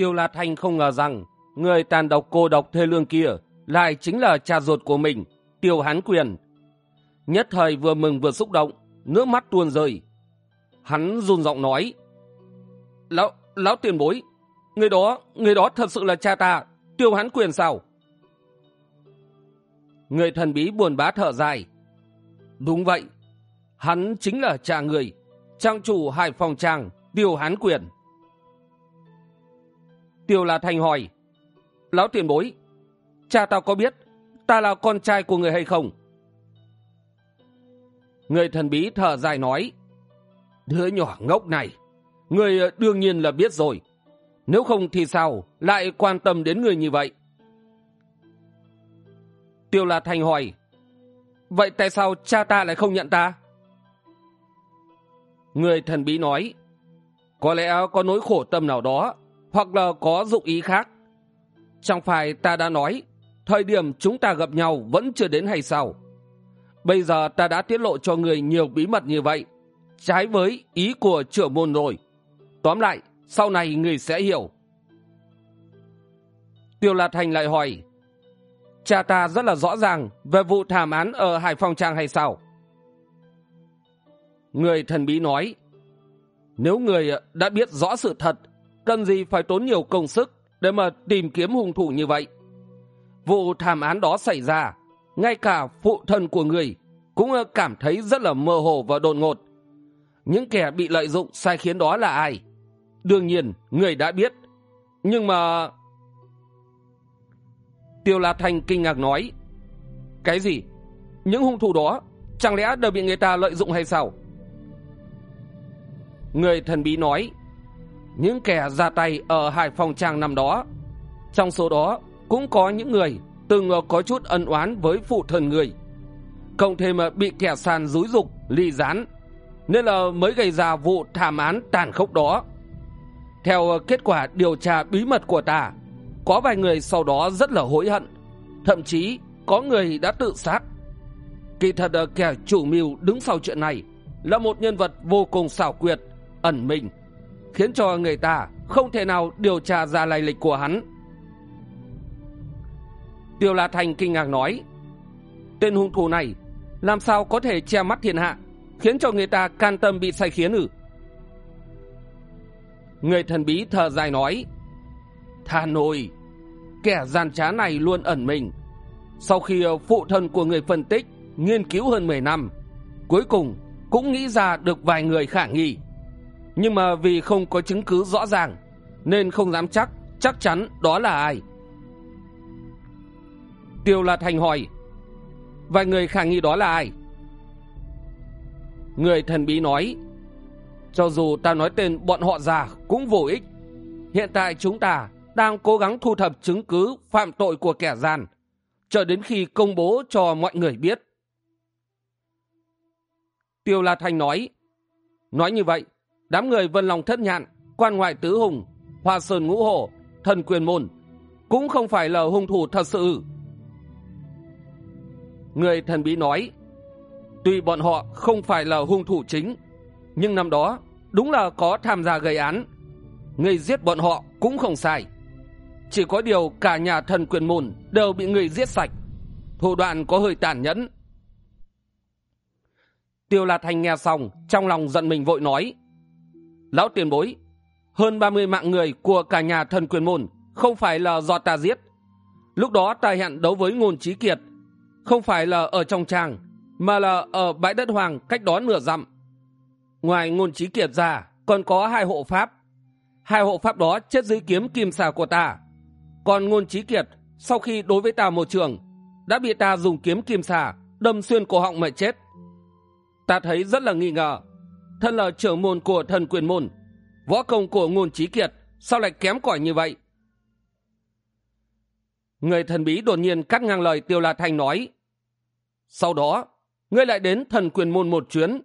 Tiêu La Thanh không ngờ rằng người tàn độc cô độc thê lương kia lại chính là cha ruột của mình, Tiêu Hán Quyền. Nhất thời vừa mừng vừa xúc động, nước mắt tuôn rơi. Hắn run giọng nói, Lão, lão tiền bối, người đó, người đó thật sự là cha ta, Tiêu Hán Quyền sao? Người thần bí buồn bã thở dài. Đúng vậy, hắn chính là cha người, trang chủ Hải Phòng Trang, Tiêu Hán Quyền. Tiêu là thành hỏi, Lão tiền bối, cha tao có biết ta là con trai của người hay không? Người thần bí thở dài nói, Đứa nhỏ ngốc này, người đương nhiên là biết rồi. Nếu không thì sao lại quan tâm đến người như vậy? Tiêu La Thành hỏi, Vậy tại sao cha ta lại không nhận ta? Người thần bí nói, Có lẽ có nỗi khổ tâm nào đó, hoặc là có dụng ý khác. Chẳng phải ta đã nói, thời điểm chúng ta gặp nhau vẫn chưa đến hay sao? Bây giờ ta đã tiết lộ cho người nhiều bí mật như vậy, trái với ý của trưởng môn rồi. Tóm lại, sau này người sẽ hiểu. Tiêu La Thành lại hỏi, cha ta rất là rõ ràng về vụ thảm án ở Hải Phòng Trang hay sao? Người thần bí nói, nếu người đã biết rõ sự thật, cần gì phải tốn nhiều công sức để mà tìm kiếm hung thủ như vậy? Vụ thảm án đó xảy ra, ngay cả phụ thân của người cũng ờ, cảm thấy rất là mơ hồ và đột ngột. Những kẻ bị lợi dụng sai khiến đó là ai? Đương nhiên, người đã biết. Nhưng mà Tiêu La Thanh kinh ngạc nói Cái gì? Những hung thủ đó Chẳng lẽ đều bị người ta lợi dụng hay sao? Người thần bí nói những kẻ ra tay ở Hải Phòng Trang năm đó. Trong số đó, Cũng có những người Từng có chút ân oán với phụ thần người. Cộng thêm bị kẻ sàn dúi dục Ly gián Nên là mới gây ra vụ thảm án tàn khốc đó. Theo kết quả điều tra bí mật của ta, có vài người sau đó rất là hối hận, thậm chí có người đã tự sát. Kỳ thật, kẻ chủ mưu đứng sau chuyện này là một nhân vật vô cùng xảo quyệt, ẩn mình khiến cho người ta không thể nào điều tra ra lai lịch của hắn. Tiêu la thành kinh ngạc nói, tên hung thủ này làm sao có thể che mắt thiên hạ, khiến cho người ta can tâm bị sai khiến ư? Người thần bí thở dài nói thà nồi kẻ gian trá này luôn ẩn mình. Sau khi phụ thân của người phân tích nghiên cứu hơn mười năm, cuối cùng cũng nghĩ ra được vài người khả nghi nhưng mà vì không có chứng cứ rõ ràng, nên không dám chắc chắc chắn đó là ai. Tiêu Lạt thành hỏi, vài người khả nghi đó là ai? Người thần bí nói, cho dù ta nói tên bọn họ già cũng vô ích. Hiện tại chúng ta đang cố gắng thu thập chứng cứ phạm tội của kẻ gian chờ đến khi công bố cho mọi người biết. Tiêu la thanh nói nói như vậy đám người vân lòng thất nhạn, quan ngoại tứ hùng, hoa sơn ngũ hổ, thần quyền môn, cũng không phải là hung thủ thật sự. Người thần bí nói, tuy bọn họ không phải là hung thủ chính, nhưng năm đó đúng là có tham gia gây án. Người giết bọn họ cũng không sai. Chỉ có điều cả nhà thần quyền môn đều bị người giết sạch. Thủ đoạn có hơi tàn nhẫn. Tiêu la thanh nghe xong, trong lòng giận mình vội nói lão tiền bối, hơn ba mươi mạng người của cả nhà thần quyền môn không phải là do ta giết. Lúc đó ta hẹn đấu với ngôn trí kiệt, không phải là ở trong tràng mà là ở bãi đất hoàng cách đó nửa dặm. Ngoài ngôn trí kiệt ra, còn có hai hộ pháp. Hai hộ pháp đó chết dưới kiếm kim xà của ta. Còn ngôn trí kiệt, sau khi đối với ta một trường, đã bị ta dùng kiếm kim xà đâm xuyên cổ họng mà chết. Ta thấy rất là nghi ngờ thân là trưởng môn của thần quyền môn, võ công của ngôn trí kiệt, sao lại kém cỏi như vậy? Người thần bí đột nhiên cắt ngang lời tiêu la thanh nói, sau đó, ngươi lại đến thần quyền môn một chuyến.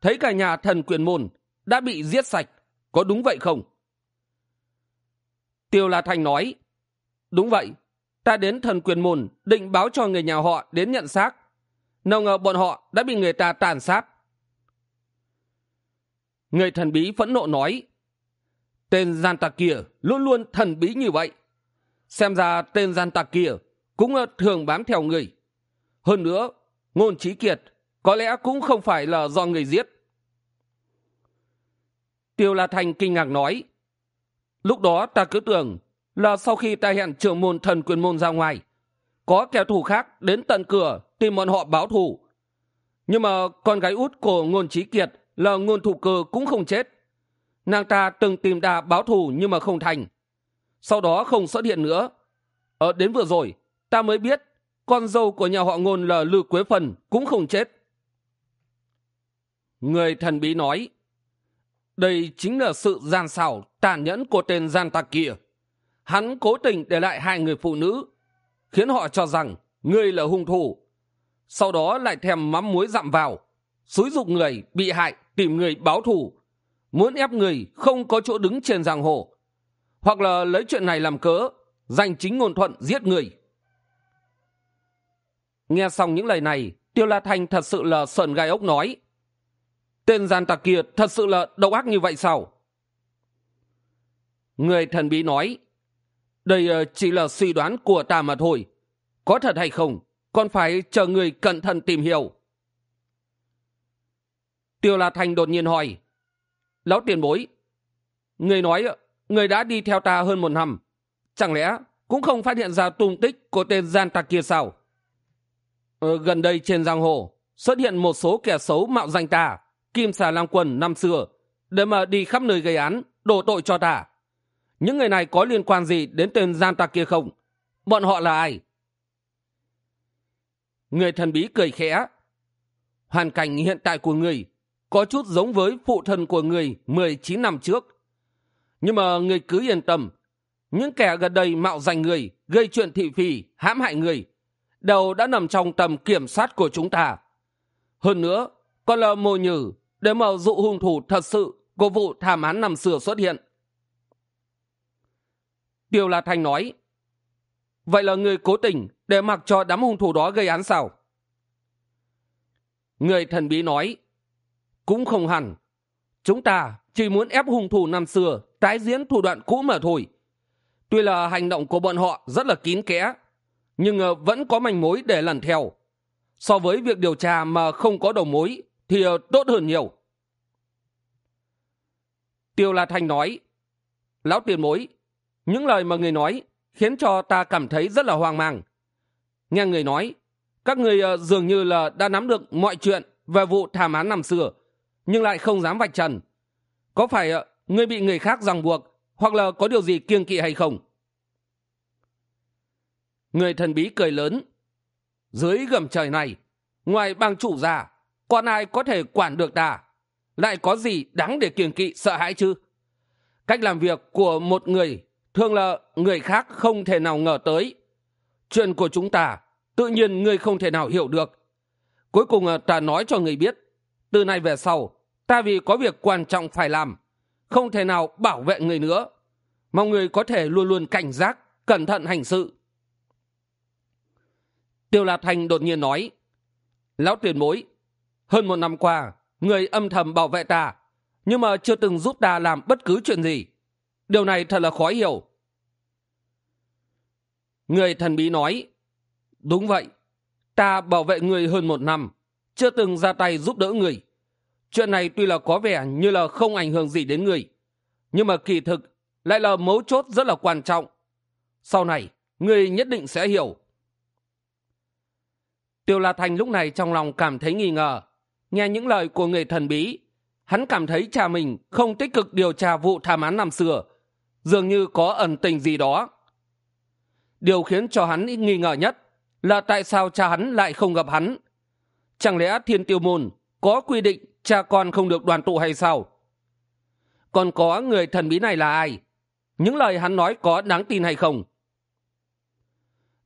Thấy cả nhà thần quyền môn đã bị giết sạch, có đúng vậy không? Tiêu la thanh nói, đúng vậy, ta đến thần quyền môn định báo cho người nhà họ đến nhận xác. Nào ngờ bọn họ đã bị người ta tàn sát người thần bí phẫn nộ nói, tên gian tặc kia luôn luôn thần bí như vậy. Xem ra tên gian tặc kia cũng ờ, thường bám theo người. Hơn nữa, ngôn trí kiệt có lẽ cũng không phải là do người giết. Tiêu la thành kinh ngạc nói, lúc đó ta cứ tưởng là sau khi ta hẹn trưởng môn thần quyền môn ra ngoài, có kẻ thù khác đến tận cửa tìm bọn họ báo thù. Nhưng mà con gái út của ngôn trí kiệt là ngôn thủ cơ cũng không chết. Nàng ta từng tìm ta báo thù nhưng mà không thành. Sau đó không xuất hiện nữa. Ở đến vừa rồi, ta mới biết con dâu của nhà họ ngôn là lư quế phần cũng không chết. Người thần bí nói, đây chính là sự gian xảo, tàn nhẫn của tên gian tặc kia. Hắn cố tình để lại hai người phụ nữ, khiến họ cho rằng ngươi là hung thủ. Sau đó lại thèm mắm muối dặm vào, xúi dục người bị hại tìm người báo thù, muốn ép người không có chỗ đứng trên giang hồ, hoặc là lấy chuyện này làm cớ, giành chính ngôn thuận giết người. Nghe xong những lời này, tiêu la thanh thật sự là sợn gai ốc nói, tên gian tặc kia thật sự là độc ác như vậy sao? Người thần bí nói, đây ờ, chỉ là suy đoán của ta mà thôi, có thật hay không, còn phải chờ người cẩn thận tìm hiểu tiêu la thành đột nhiên hỏi lão tiền bối người nói người đã đi theo ta hơn một năm chẳng lẽ cũng không phát hiện ra tung tích của tên gian tặc kia sao? Ờ, gần đây trên giang hồ xuất hiện một số kẻ xấu mạo danh ta kim xà lang quân năm xưa để mà đi khắp nơi gây án đổ tội cho ta. Những người này có liên quan gì đến tên gian tặc kia không? Bọn họ là ai? Người thần bí cười khẽ hoàn cảnh hiện tại của người có chút giống với phụ thần của người mười chín năm trước. Nhưng mà người cứ yên tâm, những kẻ gần đây mạo danh người, gây chuyện thị phi, hãm hại người, đều đã nằm trong tầm kiểm soát của chúng ta. Hơn nữa, còn là mồi nhử để mở dụ hung thủ thật sự của vụ thảm án năm xưa xuất hiện. Tiêu la thanh nói, vậy là người cố tình để mặc cho đám hung thủ đó gây án sao? Người thần bí nói cũng không hẳn. Chúng ta chỉ muốn ép hung thủ năm xưa tái diễn thủ đoạn cũ mà thôi. Tuy là hành động của bọn họ rất là kín kẽ, nhưng ờ, vẫn có manh mối để lần theo. So với việc điều tra mà không có đầu mối thì ờ, tốt hơn nhiều. Tiêu la thanh nói, lão tiền bối, những lời mà người nói khiến cho ta cảm thấy rất là hoang mang. Nghe người nói, các người ờ, dường như là đã nắm được mọi chuyện về vụ thảm án năm xưa nhưng lại không dám vạch trần. Có phải ờ, ngươi bị người khác ràng buộc hoặc là có điều gì kiêng kỵ hay không? Người thần bí cười lớn. Dưới gầm trời này, ngoài bang chủ già còn ai có thể quản được ta? Lại có gì đáng để kiêng kỵ, sợ hãi chứ? Cách làm việc của một người thường là người khác không thể nào ngờ tới. Chuyện của chúng ta, tự nhiên người không thể nào hiểu được. Cuối cùng ờ, ta nói cho người biết. Từ nay về sau ta vì có việc quan trọng phải làm, không thể nào bảo vệ người nữa. Mong người có thể luôn luôn cảnh giác, cẩn thận hành sự. Tiêu Lạp thành đột nhiên nói, lão tiền bối, hơn một năm qua, người âm thầm bảo vệ ta, nhưng mà chưa từng giúp ta làm bất cứ chuyện gì. Điều này thật là khó hiểu. Người thần bí nói, đúng vậy, ta bảo vệ người hơn một năm, chưa từng ra tay giúp đỡ người chuyện này tuy là có vẻ như là không ảnh hưởng gì đến người, nhưng mà kỳ thực lại là mấu chốt rất là quan trọng. Sau này, người nhất định sẽ hiểu. Tiêu la thành lúc này trong lòng cảm thấy nghi ngờ. Nghe những lời của người thần bí, hắn cảm thấy cha mình không tích cực điều tra vụ thảm án năm xưa, dường như có ẩn tình gì đó. Điều khiến cho hắn nghi ngờ nhất là tại sao cha hắn lại không gặp hắn? Chẳng lẽ thiên tiêu môn có quy định cha con không được đoàn tụ hay sao? Còn có người thần bí này là ai? Những lời hắn nói có đáng tin hay không?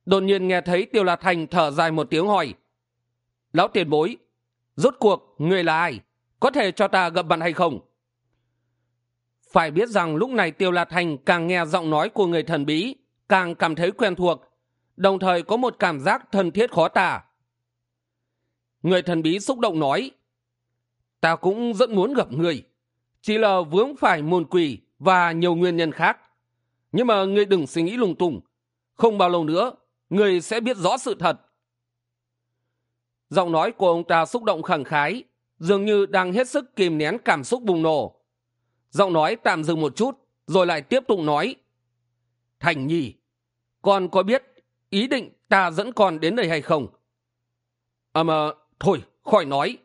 Đột nhiên nghe thấy tiêu la thành thở dài một tiếng hỏi, lão tiền bối, rốt cuộc người là ai? Có thể cho ta gặp bạn hay không? Phải biết rằng lúc này tiêu la thành càng nghe giọng nói của người thần bí, càng cảm thấy quen thuộc, đồng thời có một cảm giác thân thiết khó tả. Người thần bí xúc động nói ta cũng rất muốn gặp người chỉ là vướng phải môn quỷ và nhiều nguyên nhân khác. Nhưng mà ngươi đừng suy nghĩ lung tung. Không bao lâu nữa, ngươi sẽ biết rõ sự thật. Giọng nói của ông ta xúc động khẳng khái, dường như đang hết sức kìm nén cảm xúc bùng nổ. Giọng nói tạm dừng một chút, rồi lại tiếp tục nói. Thành nhi, con có biết ý định ta dẫn con đến đây hay không? À mà, thôi, khỏi nói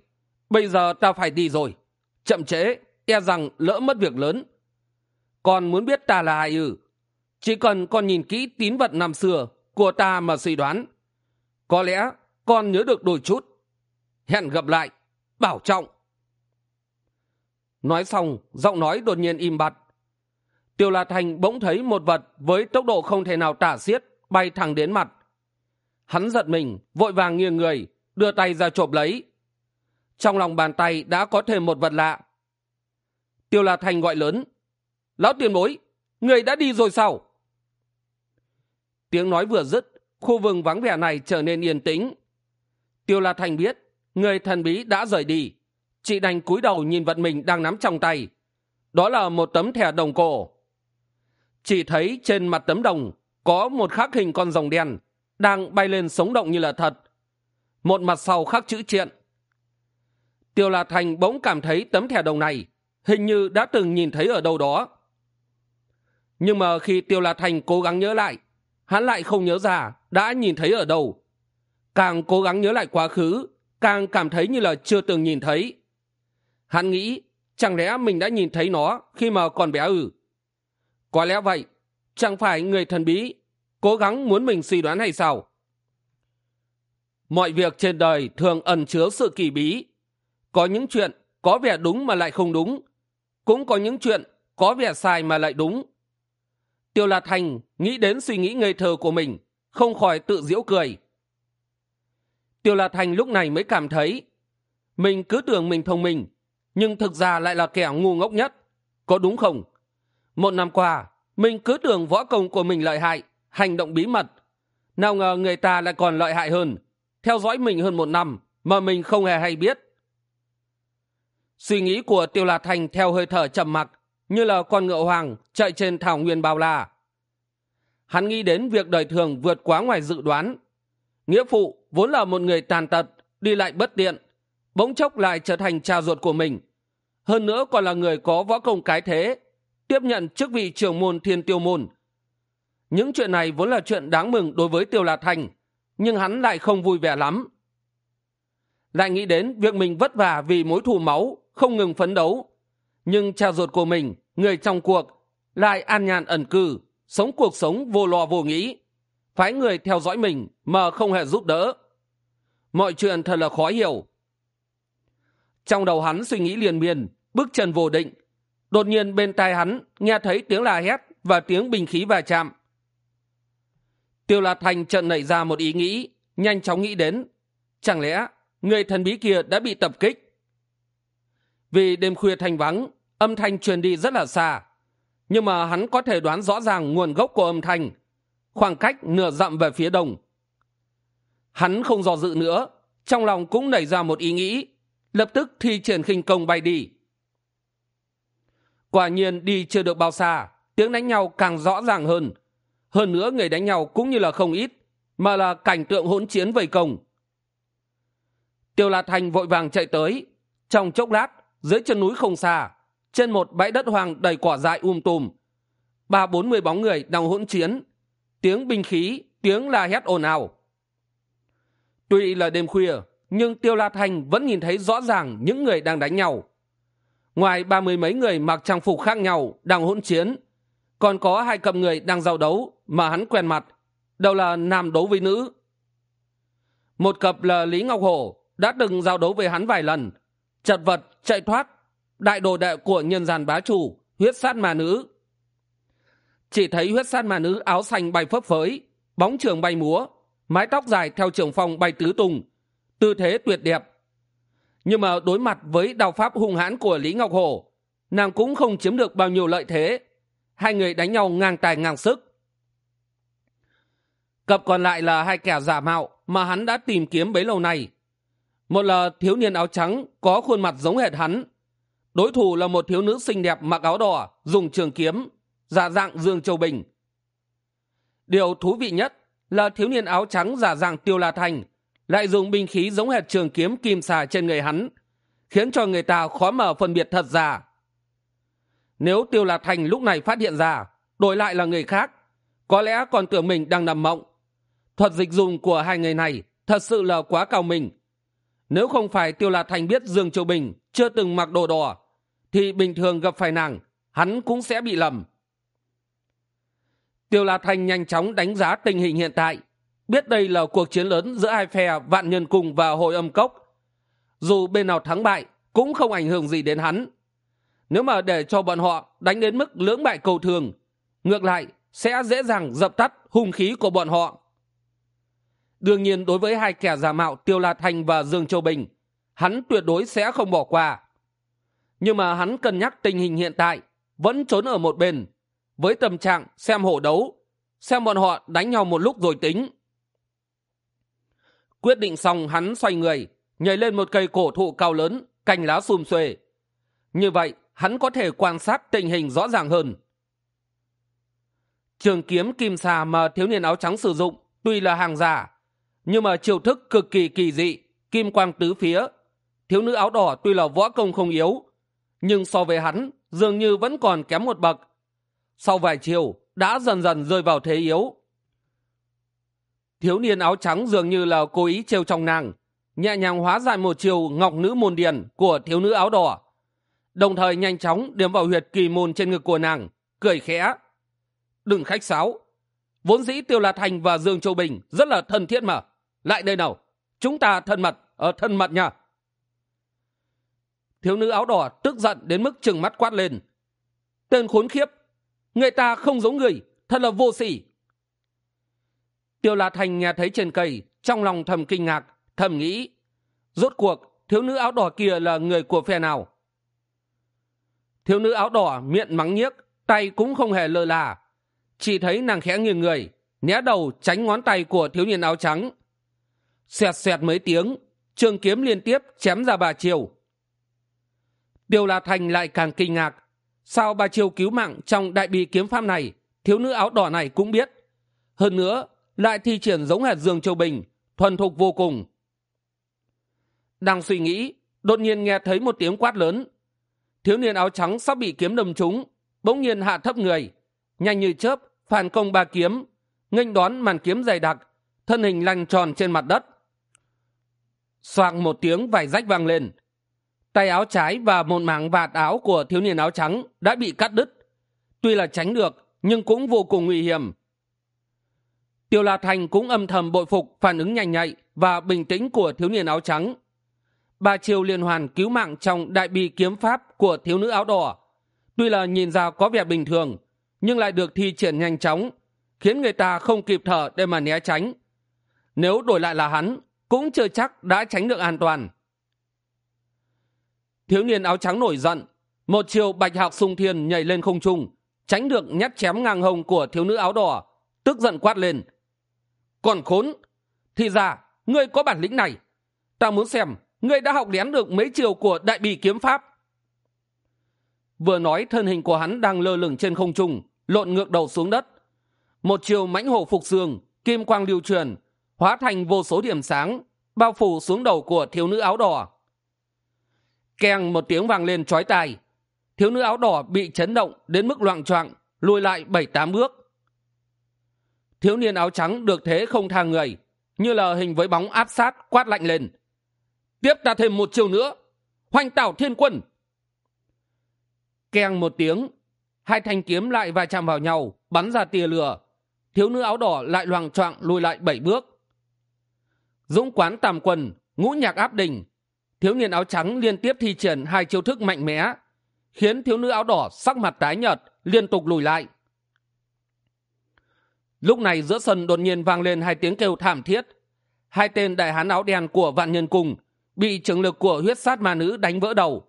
bây giờ ta phải đi rồi. Chậm trễ e rằng lỡ mất việc lớn. Con muốn biết ta là ai ư? Chỉ cần con nhìn kỹ tín vật năm xưa của ta mà suy đoán. Có lẽ con nhớ được đôi chút. Hẹn gặp lại. Bảo trọng. Nói xong, giọng nói đột nhiên im bặt. Tiêu la thành bỗng thấy một vật với tốc độ không thể nào tả xiết bay thẳng đến mặt. Hắn giật mình, vội vàng nghiêng người, đưa tay ra chộp lấy trong lòng bàn tay đã có thêm một vật lạ. Tiêu la thành gọi lớn, lão tiền bối, người đã đi rồi sao? Tiếng nói vừa dứt, khu vừng vắng vẻ này trở nên yên tĩnh. Tiêu la thành biết, người thần bí đã rời đi. Chị đành cúi đầu nhìn vật mình đang nắm trong tay. Đó là một tấm thẻ đồng cổ. Chỉ thấy trên mặt tấm đồng có một khắc hình con rồng đen đang bay lên sống động như là thật. Một mặt sau khắc chữ triện tiêu la thành bỗng cảm thấy tấm thẻ đồng này hình như đã từng nhìn thấy ở đâu đó. Nhưng mà khi tiêu la thành cố gắng nhớ lại, hắn lại không nhớ ra đã nhìn thấy ở đâu. Càng cố gắng nhớ lại quá khứ, càng cảm thấy như là chưa từng nhìn thấy. Hắn nghĩ, chẳng lẽ mình đã nhìn thấy nó khi mà còn bé ử có lẽ vậy, chẳng phải người thần bí cố gắng muốn mình suy đoán hay sao? Mọi việc trên đời thường ẩn chứa sự kỳ bí có những chuyện có vẻ đúng mà lại không đúng. Cũng có những chuyện có vẻ sai mà lại đúng. Tiêu lạt thành nghĩ đến suy nghĩ ngây thơ của mình, không khỏi tự giễu cười. Tiêu lạt thành lúc này mới cảm thấy, mình cứ tưởng mình thông minh, nhưng thực ra lại là kẻ ngu ngốc nhất. Có đúng không? Một năm qua, mình cứ tưởng võ công của mình lợi hại, hành động bí mật. Nào ngờ người ta lại còn lợi hại hơn. Theo dõi mình hơn một năm mà mình không hề hay biết suy nghĩ của tiêu la thành theo hơi thở trầm mặc, như là con ngựa hoàng chạy trên thảo nguyên bao la. Hắn nghĩ đến việc đời thường vượt quá ngoài dự đoán. Nghĩa phụ vốn là một người tàn tật, đi lại bất tiện, bỗng chốc lại trở thành cha ruột của mình. Hơn nữa còn là người có võ công cái thế, tiếp nhận chức vị trưởng môn thiên tiêu môn. Những chuyện này vốn là chuyện đáng mừng đối với tiêu lạt thành, nhưng hắn lại không vui vẻ lắm. Lại nghĩ đến việc mình vất vả vì mối thù máu không ngừng phấn đấu. Nhưng cha ruột của mình, người trong cuộc, lại an nhàn ẩn cư, sống cuộc sống vô lo vô nghĩ, phái người theo dõi mình mà không hề giúp đỡ. Mọi chuyện thật là khó hiểu. Trong đầu hắn suy nghĩ liền miên, bước chân vô định. Đột nhiên bên tai hắn nghe thấy tiếng la hét và tiếng bình khí va chạm. Tiêu la thành trận nảy ra một ý nghĩ, nhanh chóng nghĩ đến, chẳng lẽ người thần bí kia đã bị tập kích? Vì đêm khuya thanh vắng, âm thanh truyền đi rất là xa. Nhưng mà hắn có thể đoán rõ ràng nguồn gốc của âm thanh. Khoảng cách nửa dặm về phía đông. Hắn không dò dự nữa, trong lòng cũng nảy ra một ý nghĩ. Lập tức thi triển khinh công bay đi. Quả nhiên đi chưa được bao xa, tiếng đánh nhau càng rõ ràng hơn. Hơn nữa người đánh nhau cũng như là không ít, mà là cảnh tượng hỗn chiến vây công. Tiêu la thành vội vàng chạy tới. Trong chốc lát dưới chân núi không xa, trên một bãi đất hoang đầy quả dại um tùm. Ba bốn mươi bóng người đang hỗn chiến, tiếng binh khí, tiếng la hét ồn ào. Tuy là đêm khuya, nhưng tiêu la thành vẫn nhìn thấy rõ ràng những người đang đánh nhau. Ngoài ba mươi mấy người mặc trang phục khác nhau đang hỗn chiến, còn có hai cặp người đang giao đấu mà hắn quen mặt, đâu là nam đấu với nữ. Một cặp là lý ngọc hổ đã từng giao đấu với hắn vài lần chật vật, chạy thoát, đại đồ đệ của nhân gian bá chủ, huyết sát mà nữ. Chỉ thấy huyết sát mà nữ áo xanh bay phấp phới, bóng trường bay múa, mái tóc dài theo trường phong bay tứ tùng tư thế tuyệt đẹp. Nhưng mà đối mặt với đao pháp hung hãn của lý ngọc hổ, nàng cũng không chiếm được bao nhiêu lợi thế. Hai người đánh nhau ngang tài ngang sức. Cặp còn lại là hai kẻ giả mạo mà hắn đã tìm kiếm bấy lâu nay một là thiếu niên áo trắng, có khuôn mặt giống hệt hắn. Đối thủ là một thiếu nữ xinh đẹp mặc áo đỏ, dùng trường kiếm, giả dạng dương châu bình. Điều thú vị nhất là thiếu niên áo trắng giả dạng tiêu la thành, lại dùng binh khí giống hệt trường kiếm kim xà trên người hắn, khiến cho người ta khó mở phân biệt thật giả nếu tiêu la thành lúc này phát hiện ra, đổi lại là người khác, có lẽ còn tưởng mình đang nằm mộng. Thuật dịch dùng của hai người này thật sự là quá cao mình nếu không phải tiêu la thành biết dương châu bình chưa từng mặc đồ đỏ, thì bình thường gặp phải nàng, hắn cũng sẽ bị lầm. Tiêu la thành nhanh chóng đánh giá tình hình hiện tại, biết đây là cuộc chiến lớn giữa hai phe vạn nhân cung và hội âm cốc. Dù bên nào thắng bại, cũng không ảnh hưởng gì đến hắn. Nếu mà để cho bọn họ đánh đến mức lưỡng bại cầu thường, ngược lại sẽ dễ dàng dập tắt hung khí của bọn họ đương nhiên đối với hai kẻ giả mạo tiêu la thanh và dương châu bình, hắn tuyệt đối sẽ không bỏ qua. Nhưng mà hắn cân nhắc tình hình hiện tại, vẫn trốn ở một bên, với tâm trạng xem hổ đấu, xem bọn họ đánh nhau một lúc rồi tính. Quyết định xong, hắn xoay người, nhảy lên một cây cổ thụ cao lớn, cành lá xùm xuề như vậy, hắn có thể quan sát tình hình rõ ràng hơn. Trường kiếm kim xà mà thiếu niên áo trắng sử dụng, tuy là hàng giả nhưng mà chiêu thức cực kỳ kỳ dị, kim quang tứ phía. Thiếu nữ áo đỏ tuy là võ công không yếu, nhưng so với hắn, dường như vẫn còn kém một bậc. Sau vài chiều đã dần dần rơi vào thế yếu. Thiếu niên áo trắng dường như là cố ý trêu trong nàng, nhẹ nhàng hóa giải một chiều ngọc nữ môn điền của thiếu nữ áo đỏ. Đồng thời nhanh chóng điểm vào huyệt kỳ môn trên ngực của nàng, cười khẽ. Đừng khách sáo. Vốn dĩ tiêu la thành và dương châu bình rất là thân thiết mà lại đây nào. Chúng ta thân mật ở thân mật nha. Thiếu nữ áo đỏ tức giận đến mức chừng mắt quát lên. Tên khốn khiếp, người ta không giống người, thật là vô sỉ. Tiêu la thành nghe thấy trên cây, trong lòng thầm kinh ngạc, thầm nghĩ, rốt cuộc thiếu nữ áo đỏ kia là người của phe nào? Thiếu nữ áo đỏ miệng mắng nhiếc, tay cũng không hề lơ là. Chỉ thấy nàng khẽ nghiêng người, né đầu tránh ngón tay của thiếu niên áo trắng xoẹt xoẹt mấy tiếng, trường kiếm liên tiếp chém ra bà triều. Tiêu la thành lại càng kinh ngạc, sao bà triều cứu mạng trong đại bi kiếm pháp này, thiếu nữ áo đỏ này cũng biết. Hơn nữa, lại thi triển giống hệt dương châu bình, thuần thục vô cùng. Đang suy nghĩ, đột nhiên nghe thấy một tiếng quát lớn. Thiếu niên áo trắng sắp bị kiếm đâm trúng, bỗng nhiên hạ thấp người, nhanh như chớp phản công ba kiếm, nghênh đón màn kiếm dày đặc, thân hình lăn tròn trên mặt đất xoạng một tiếng vải rách vang lên. Tay áo trái và một mảng vạt áo của thiếu niên áo trắng đã bị cắt đứt. Tuy là tránh được, nhưng cũng vô cùng nguy hiểm. Tiêu la thành cũng âm thầm bội phục, phản ứng nhanh nhạy và bình tĩnh của thiếu niên áo trắng. Ba chiều liên hoàn cứu mạng trong đại bi kiếm pháp của thiếu nữ áo đỏ. Tuy là nhìn ra có vẻ bình thường, nhưng lại được thi triển nhanh chóng, khiến người ta không kịp thở để mà né tránh. Nếu đổi lại là hắn cũng chưa chắc đã tránh được an toàn. Thiếu niên áo trắng nổi giận, một chiều bạch hạc sung thiên nhảy lên không trung, tránh được nhát chém ngang hông của thiếu nữ áo đỏ, tức giận quát lên. Còn khốn, thì ra, ngươi có bản lĩnh này. Ta muốn xem ngươi đã học lén được mấy chiều của đại bì kiếm pháp. Vừa nói, thân hình của hắn đang lơ lửng trên không trung, lộn ngược đầu xuống đất. Một chiều mãnh hổ phục xương kim quang lưu truyền hóa thành vô số điểm sáng, bao phủ xuống đầu của thiếu nữ áo đỏ. Keng một tiếng vang lên trói tai. Thiếu nữ áo đỏ bị chấn động đến mức loạng choạng, lùi lại bảy tám bước. Thiếu niên áo trắng được thế không thang người, như là hình với bóng áp sát quát lạnh lên. Tiếp ta thêm một chiều nữa, hoành tảo thiên quân. Keng một tiếng, hai thanh kiếm lại va chạm vào nhau, bắn ra tia lửa. Thiếu nữ áo đỏ lại loàng choạng lùi lại bảy bước dũng quán tàm quần, ngũ nhạc áp đình thiếu niên áo trắng liên tiếp thi triển hai chiêu thức mạnh mẽ khiến thiếu nữ áo đỏ sắc mặt tái nhợt liên tục lùi lại. Lúc này giữa sân đột nhiên vang lên hai tiếng kêu thảm thiết. Hai tên đại hán áo đen của vạn nhân cùng bị trường lực của huyết sát ma nữ đánh vỡ đầu.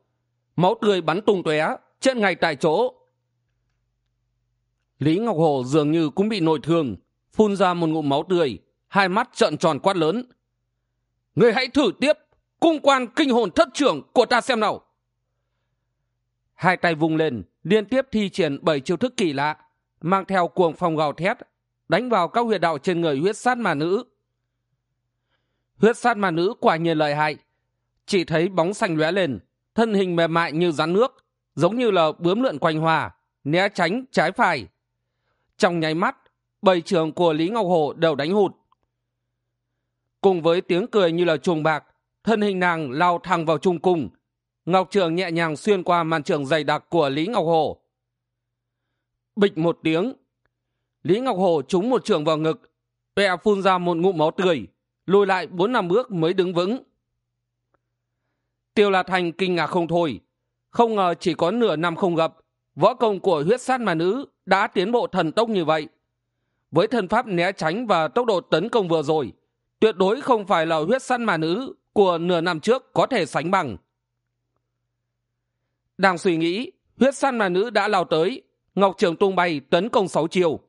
Máu tươi bắn tung tóe chết ngay tại chỗ. Lý ngọc hồ dường như cũng bị nội thương phun ra một ngụm máu tươi hai mắt trợn tròn quát lớn người hãy thử tiếp cung quan kinh hồn thất trưởng của ta xem nào. Hai tay vung lên, liên tiếp thi triển bảy chiêu thức kỳ lạ, mang theo cuồng phong gào thét, đánh vào các huyệt đạo trên người huyết sát mà nữ. Huyết sát mà nữ quả nhiên lợi hại, chỉ thấy bóng xanh lóe lên, thân hình mềm mại như rắn nước, giống như là bướm lượn quanh hòa, né tránh trái phải. Trong nháy mắt, bảy trường của lý ngọc hồ đều đánh hụt cùng với tiếng cười như là chuồng bạc, thân hình nàng lao thẳng vào trung cung. Ngọc trường nhẹ nhàng xuyên qua màn trường dày đặc của lý ngọc hồ. Bịch một tiếng, lý ngọc hồ trúng một trường vào ngực bẹ phun ra một ngụm máu tươi, lùi lại bốn năm bước mới đứng vững. Tiêu la thành kinh ngạc không thôi, không ngờ chỉ có nửa năm không gặp, võ công của huyết sát mà nữ đã tiến bộ thần tốc như vậy. Với thân pháp né tránh và tốc độ tấn công vừa rồi tuyệt đối không phải là huyết săn mà nữ của nửa năm trước có thể sánh bằng. Đang suy nghĩ, huyết săn mà nữ đã lao tới, ngọc trường tung bay tấn công sáu chiều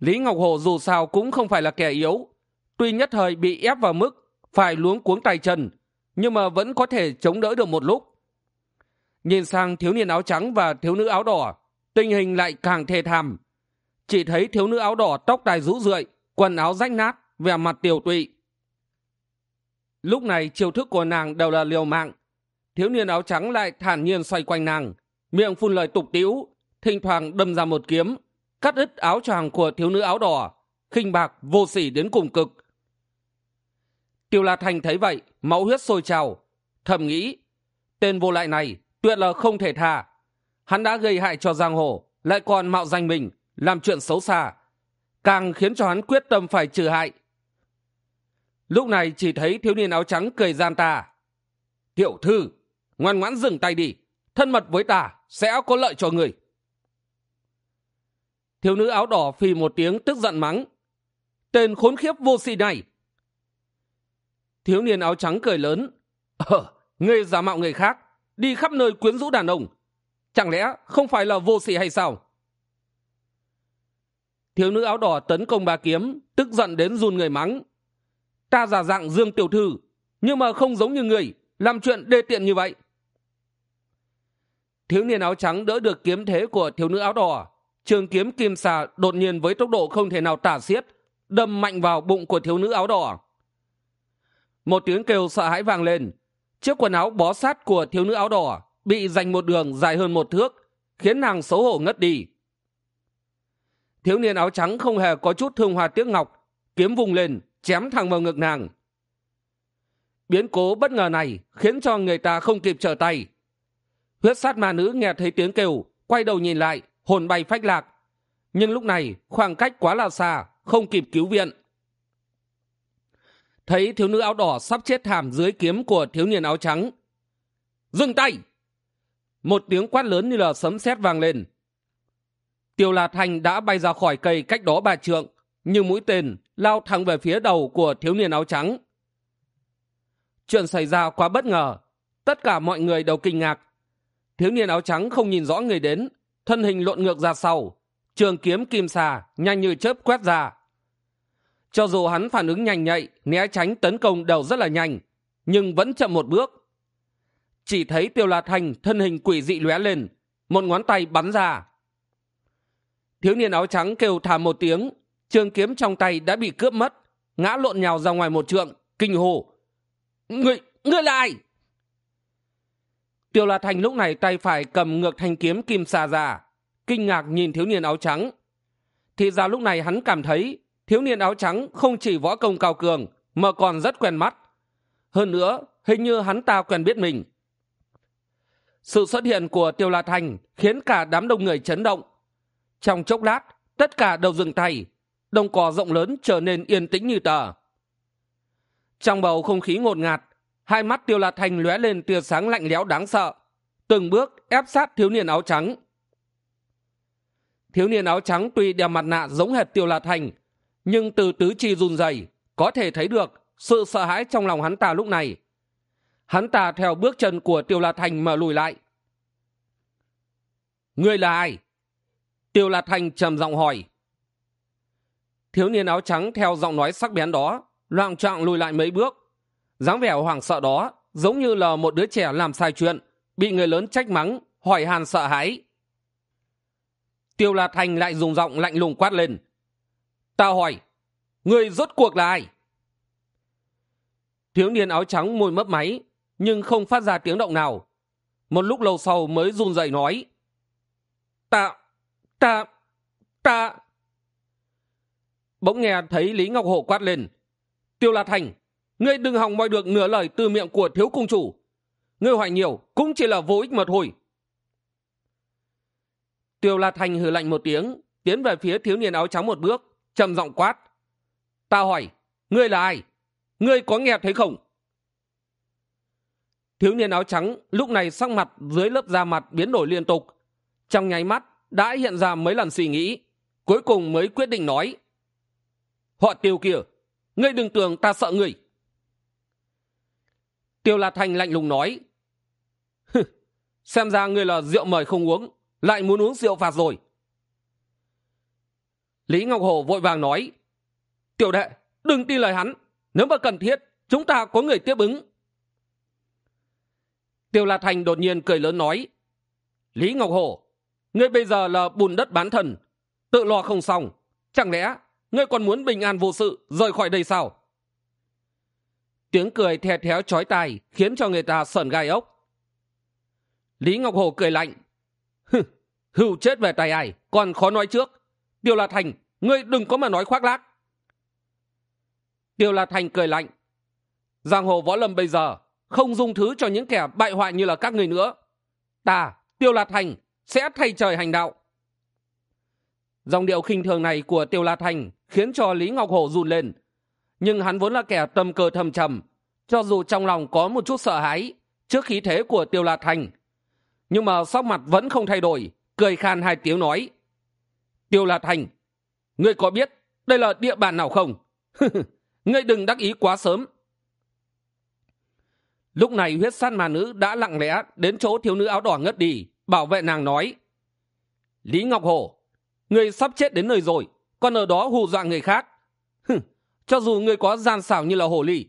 lý ngọc hồ dù sao cũng không phải là kẻ yếu, tuy nhất thời bị ép vào mức phải luống cuống tay chân, nhưng mà vẫn có thể chống đỡ được một lúc. Nhìn sang thiếu niên áo trắng và thiếu nữ áo đỏ, tình hình lại càng thê thảm. Chỉ thấy thiếu nữ áo đỏ tóc đài rũ rượi, quần áo rách nát vẻ mặt tiều tụy. Lúc này chiêu thức của nàng đều là liều mạng. Thiếu niên áo trắng lại thản nhiên xoay quanh nàng, miệng phun lời tục tĩu, thỉnh thoảng đâm ra một kiếm, cắt đứt áo choàng của thiếu nữ áo đỏ, khinh bạc vô sỉ đến cùng cực. Tiêu la thành thấy vậy, máu huyết sôi trào, thầm nghĩ, tên vô lại này tuyệt là không thể tha. Hắn đã gây hại cho giang hồ, lại còn mạo danh mình, làm chuyện xấu xa, càng khiến cho hắn quyết tâm phải trừ hại lúc này chỉ thấy thiếu niên áo trắng cười gian ta. Tiểu thư, ngoan ngoãn dừng tay đi. Thân mật với ta sẽ có lợi cho người. Thiếu nữ áo đỏ phì một tiếng tức giận mắng. Tên khốn khiếp vô sỉ này. Thiếu niên áo trắng cười lớn. Ờ ngươi giả mạo người khác, đi khắp nơi quyến rũ đàn ông. Chẳng lẽ không phải là vô sỉ hay sao? Thiếu nữ áo đỏ tấn công bà kiếm, tức giận đến run người mắng ta giả dạng dương tiểu thư, nhưng mà không giống như người, làm chuyện đê tiện như vậy. Thiếu niên áo trắng đỡ được kiếm thế của thiếu nữ áo đỏ. Trường kiếm kim xà đột nhiên với tốc độ không thể nào tả xiết, đâm mạnh vào bụng của thiếu nữ áo đỏ. Một tiếng kêu sợ hãi vang lên. Chiếc quần áo bó sát của thiếu nữ áo đỏ bị dành một đường dài hơn một thước, khiến nàng xấu hổ ngất đi. Thiếu niên áo trắng không hề có chút thương hoa tiếc ngọc, kiếm vùng lên chém thẳng vào ngực nàng. Biến cố bất ngờ này khiến cho người ta không kịp trở tay. Huyết sát ma nữ nghe thấy tiếng kêu, quay đầu nhìn lại, hồn bay phách lạc. Nhưng lúc này, khoảng cách quá là xa, không kịp cứu viện. Thấy thiếu nữ áo đỏ sắp chết thảm dưới kiếm của thiếu niên áo trắng. Dừng tay! Một tiếng quát lớn như là sấm sét vang lên. Tiêu la thành đã bay ra khỏi cây cách đó ba trượng như mũi tên lao thẳng về phía đầu của thiếu niên áo trắng. Chuyện xảy ra quá bất ngờ, tất cả mọi người đều kinh ngạc. Thiếu niên áo trắng không nhìn rõ người đến, thân hình lộn ngược ra sau, trường kiếm kim xà nhanh như chớp quét ra. Cho dù hắn phản ứng nhanh nhạy, né tránh tấn công đều rất là nhanh, nhưng vẫn chậm một bước. Chỉ thấy tiêu la thành thân hình quỷ dị lóe lên, một ngón tay bắn ra. Thiếu niên áo trắng kêu thảm một tiếng trường kiếm trong tay đã bị cướp mất. Ngã lộn nhào ra ngoài một trượng, kinh hồ người người là ai? Tiêu la thành lúc này tay phải cầm ngược thanh kiếm kim xà già, kinh ngạc nhìn thiếu niên áo trắng. Thì ra lúc này hắn cảm thấy thiếu niên áo trắng không chỉ võ công cao cường mà còn rất quen mắt. Hơn nữa, hình như hắn ta quen biết mình. Sự xuất hiện của tiêu la thành khiến cả đám đông người chấn động. Trong chốc lát, tất cả đều dừng tay đồng cỏ rộng lớn trở nên yên tĩnh như tờ. Trong bầu không khí ngột ngạt, hai mắt tiêu Lạt thành lóe lên tia sáng lạnh lẽo đáng sợ, từng bước ép sát thiếu niên áo trắng. Thiếu niên áo trắng tuy đeo mặt nạ giống hệt tiêu Lạt thành nhưng từ tứ chi run rẩy, có thể thấy được sự sợ hãi trong lòng hắn ta lúc này. Hắn ta theo bước chân của tiêu Lạt thành mà lùi lại. Ngươi là ai? Tiêu Lạt thành trầm giọng hỏi thiếu niên áo trắng theo giọng nói sắc bén đó loạng choạng lùi lại mấy bước. Dáng vẻ hoảng sợ đó giống như là một đứa trẻ làm sai chuyện, bị người lớn trách mắng, hỏi hàn sợ hãi. Tiêu la thành lại dùng giọng lạnh lùng quát lên. Ta hỏi, người rốt cuộc là ai? Thiếu niên áo trắng môi mấp máy, nhưng không phát ra tiếng động nào. Một lúc lâu sau mới run rẩy nói. Ta ta ta bỗng nghe thấy lý ngọc hổ quát lên. Tiêu la thành, ngươi đừng hòng moi được nửa lời từ miệng của thiếu cung chủ. Ngươi hỏi nhiều, cũng chỉ là vô ích mà thôi. Tiêu la thành hừ lạnh một tiếng, tiến về phía thiếu niên áo trắng một bước, trầm giọng quát. Ta hỏi, ngươi là ai? Ngươi có nghe thấy không? Thiếu niên áo trắng lúc này sắc mặt dưới lớp da mặt biến đổi liên tục. Trong nháy mắt, đã hiện ra mấy lần suy nghĩ, cuối cùng mới quyết định nói họ tiêu kia ngươi đừng tưởng ta sợ ngươi. Tiêu la thành lạnh lùng nói xem ra ngươi là rượu mời không uống, lại muốn uống rượu phạt rồi. Lý ngọc hồ vội vàng nói, tiểu đệ, đừng tin lời hắn, nếu mà cần thiết, chúng ta có người tiếp ứng. Tiêu la thành đột nhiên cười lớn nói, lý ngọc hồ, ngươi bây giờ là bùn đất bán thần, tự lo không xong, chẳng lẽ ngươi còn muốn bình an vô sự, rời khỏi đây sao? Tiếng cười the théo chói tai khiến cho người ta sởn gai ốc. Lý ngọc hồ cười lạnh. Hưu chết về tay ai, còn khó nói trước. Tiêu là thành ngươi đừng có mà nói khoác lác. Tiêu là thành cười lạnh. Giang hồ võ lâm bây giờ không dung thứ cho những kẻ bại hoại như là các người nữa. Ta, tiêu là thành sẽ thay trời hành đạo dòng điệu khinh thường này của tiêu la thành khiến cho lý ngọc hổ run lên. Nhưng hắn vốn là kẻ tâm cơ thầm trầm, cho dù trong lòng có một chút sợ hãi trước khí thế của tiêu la thành, nhưng mà sắc mặt vẫn không thay đổi, cười khan hai tiếng nói, tiêu la thành, ngươi có biết đây là địa bàn nào không? Ngươi đừng đắc ý quá sớm. Lúc này huyết sát mà nữ đã lặng lẽ đến chỗ thiếu nữ áo đỏ ngất đi, bảo vệ nàng nói, lý ngọc hổ ngươi sắp chết đến nơi rồi, còn ở đó hù dọa người khác. Cho dù ngươi có gian xảo như là hồ ly,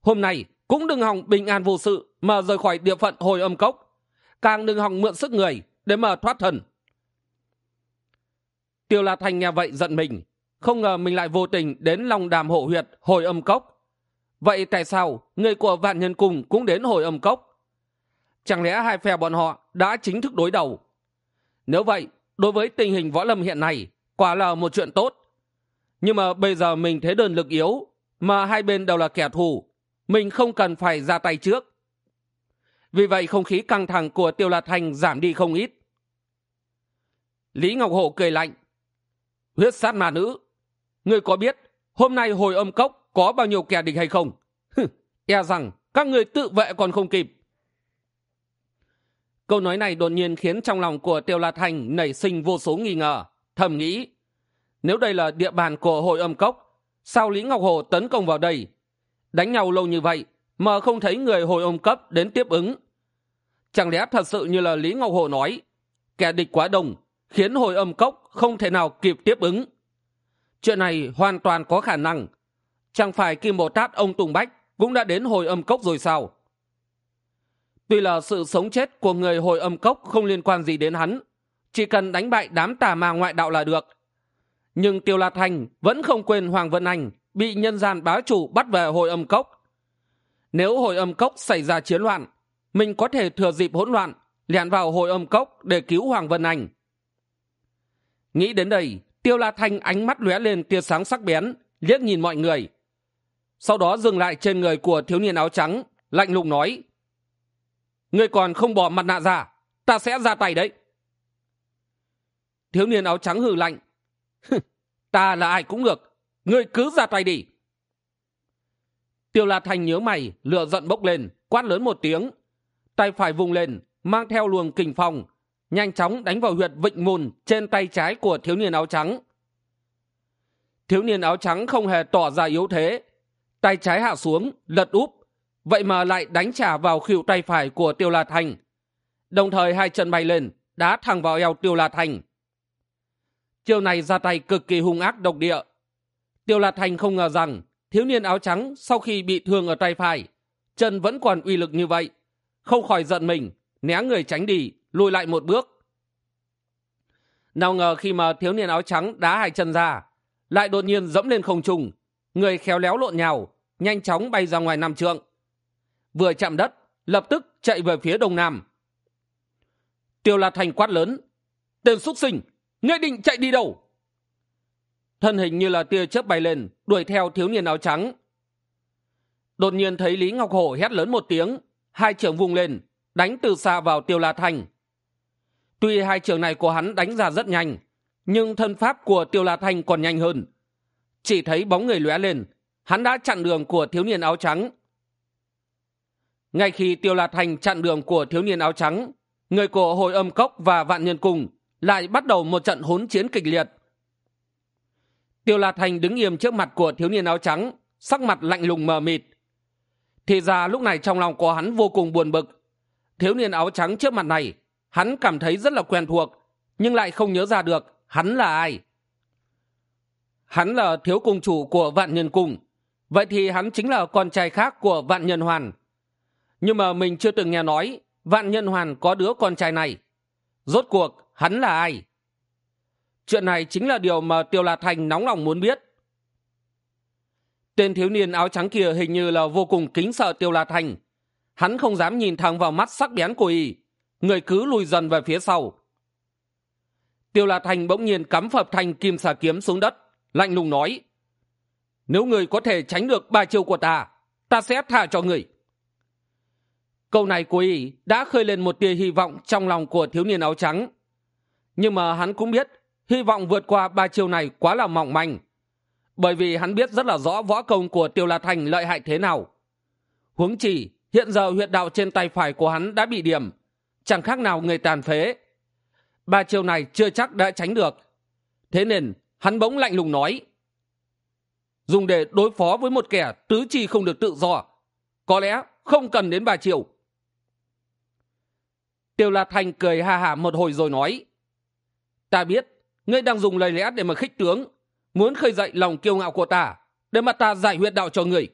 hôm nay cũng đừng hòng bình an vô sự mà rời khỏi địa phận hồi âm cốc. Càng đừng hòng mượn sức người để mà thoát thần tiêu la thành nghe vậy giận mình, không ngờ mình lại vô tình đến lòng đàm hộ huyệt hồi âm cốc. Vậy tại sao người của vạn nhân cùng cũng đến hồi âm cốc? Chẳng lẽ hai phe bọn họ đã chính thức đối đầu? Nếu vậy đối với tình hình võ lâm hiện nay, quả là một chuyện tốt. Nhưng mà bây giờ mình thế đơn lực yếu, mà hai bên đều là kẻ thù, mình không cần phải ra tay trước. Vì vậy không khí căng thẳng của tiêu lạt thành giảm đi không ít. Lý ngọc hộ cười lạnh, huyết sát mà nữ, ngươi có biết hôm nay hồi âm cốc có bao nhiêu kẻ địch hay không? E rằng các người tự vệ còn không kịp câu nói này đột nhiên khiến trong lòng của tiêu la thành nảy sinh vô số nghi ngờ, thầm nghĩ, nếu đây là địa bàn của hội âm cốc, sao lý ngọc hồ tấn công vào đây? Đánh nhau lâu như vậy mà không thấy người hồi âm cấp đến tiếp ứng. Chẳng lẽ thật sự như là lý ngọc hồ nói, kẻ địch quá đông, khiến hồi âm cốc không thể nào kịp tiếp ứng? Chuyện này hoàn toàn có khả năng. Chẳng phải kim bồ tát ông tùng bách cũng đã đến hồi âm cốc rồi sao? Tuy là sự sống chết của người hồi âm cốc không liên quan gì đến hắn, chỉ cần đánh bại đám tà ma ngoại đạo là được. Nhưng tiêu la thành vẫn không quên hoàng vân anh bị nhân gian bá chủ bắt về hồi âm cốc. Nếu hồi âm cốc xảy ra chiến loạn, mình có thể thừa dịp hỗn loạn, lẻn vào hồi âm cốc để cứu hoàng vân anh. Nghĩ đến đây, tiêu la thanh ánh mắt lóe lên tia sáng sắc bén, liếc nhìn mọi người. Sau đó dừng lại trên người của thiếu niên áo trắng, lạnh lùng nói ngươi còn không bỏ mặt nạ ra, ta sẽ ra tay đấy. Thiếu niên áo trắng hừ lạnh. Ta là ai cũng được ngươi cứ ra tay đi. Tiêu la thành nhớ mày lựa giận bốc lên, quát lớn một tiếng. Tay phải vùng lên, mang theo luồng kình phong, nhanh chóng đánh vào huyệt vịnh mùn trên tay trái của thiếu niên áo trắng. Thiếu niên áo trắng không hề tỏ ra yếu thế. Tay trái hạ xuống, lật úp vậy mà lại đánh trả vào khuỷu tay phải của tiêu la thành. Đồng thời hai chân bay lên, đá thẳng vào eo tiêu la thành. Chiêu này ra tay cực kỳ hung ác độc địa. Tiêu la thành không ngờ rằng thiếu niên áo trắng sau khi bị thương ở tay phải, chân vẫn còn uy lực như vậy, không khỏi giận mình, né người tránh đi, lùi lại một bước. Nào ngờ khi mà thiếu niên áo trắng đá hai chân ra, lại đột nhiên dẫm lên không trung, người khéo léo lộn nhào, nhanh chóng bay ra ngoài năm trượng vừa chạm đất, lập tức chạy về phía đông nam. Tiêu la thành quát lớn, tên xúc sinh, ngươi định chạy đi đâu? Thân hình như là tia chớp bay lên, đuổi theo thiếu niên áo trắng. Đột nhiên thấy lý ngọc hổ hét lớn một tiếng, hai trường vùng lên, đánh từ xa vào tiêu la thành. Tuy hai trường này của hắn đánh ra rất nhanh, nhưng thân pháp của tiêu la thành còn nhanh hơn. Chỉ thấy bóng người lóe lên, hắn đã chặn đường của thiếu niên áo trắng ngay khi tiêu lạt hành chặn đường của thiếu niên áo trắng, người của hồi âm cốc và vạn nhân cùng lại bắt đầu một trận hỗn chiến kịch liệt. Tiêu lạt hành đứng im trước mặt của thiếu niên áo trắng, sắc mặt lạnh lùng mờ mịt. Thì ra lúc này trong lòng của hắn vô cùng buồn bực. Thiếu niên áo trắng trước mặt này, hắn cảm thấy rất là quen thuộc, nhưng lại không nhớ ra được hắn là ai. Hắn là thiếu cung chủ của vạn nhân cung, vậy thì hắn chính là con trai khác của vạn nhân hoàn nhưng mà mình chưa từng nghe nói vạn nhân hoàn có đứa con trai này. Rốt cuộc, hắn là ai? Chuyện này chính là điều mà tiêu la thành nóng lòng muốn biết. Tên thiếu niên áo trắng kia hình như là vô cùng kính sợ tiêu la thành. Hắn không dám nhìn thẳng vào mắt sắc bén của y. Người cứ lùi dần về phía sau. Tiêu la thành bỗng nhiên cắm phập thành kim xà kiếm xuống đất, lạnh lùng nói, nếu người có thể tránh được ba chiêu của ta ta sẽ thả cho người câu này của y đã khơi lên một tia hy vọng trong lòng của thiếu niên áo trắng. Nhưng mà hắn cũng biết, hy vọng vượt qua ba chiêu này quá là mỏng manh. Bởi vì hắn biết rất là rõ võ công của tiêu la thành lợi hại thế nào. Huống chỉ hiện giờ huyệt đạo trên tay phải của hắn đã bị điểm. Chẳng khác nào người tàn phế. Ba chiêu này chưa chắc đã tránh được. Thế nên, hắn bỗng lạnh lùng nói. Dùng để đối phó với một kẻ tứ chi không được tự do. Có lẽ không cần đến ba chiêu tiêu la thanh cười ha hả một hồi rồi nói, ta biết, ngươi đang dùng lời lẽ để mà khích tướng, muốn khơi dậy lòng kiêu ngạo của ta, để mà ta giải huyệt đạo cho người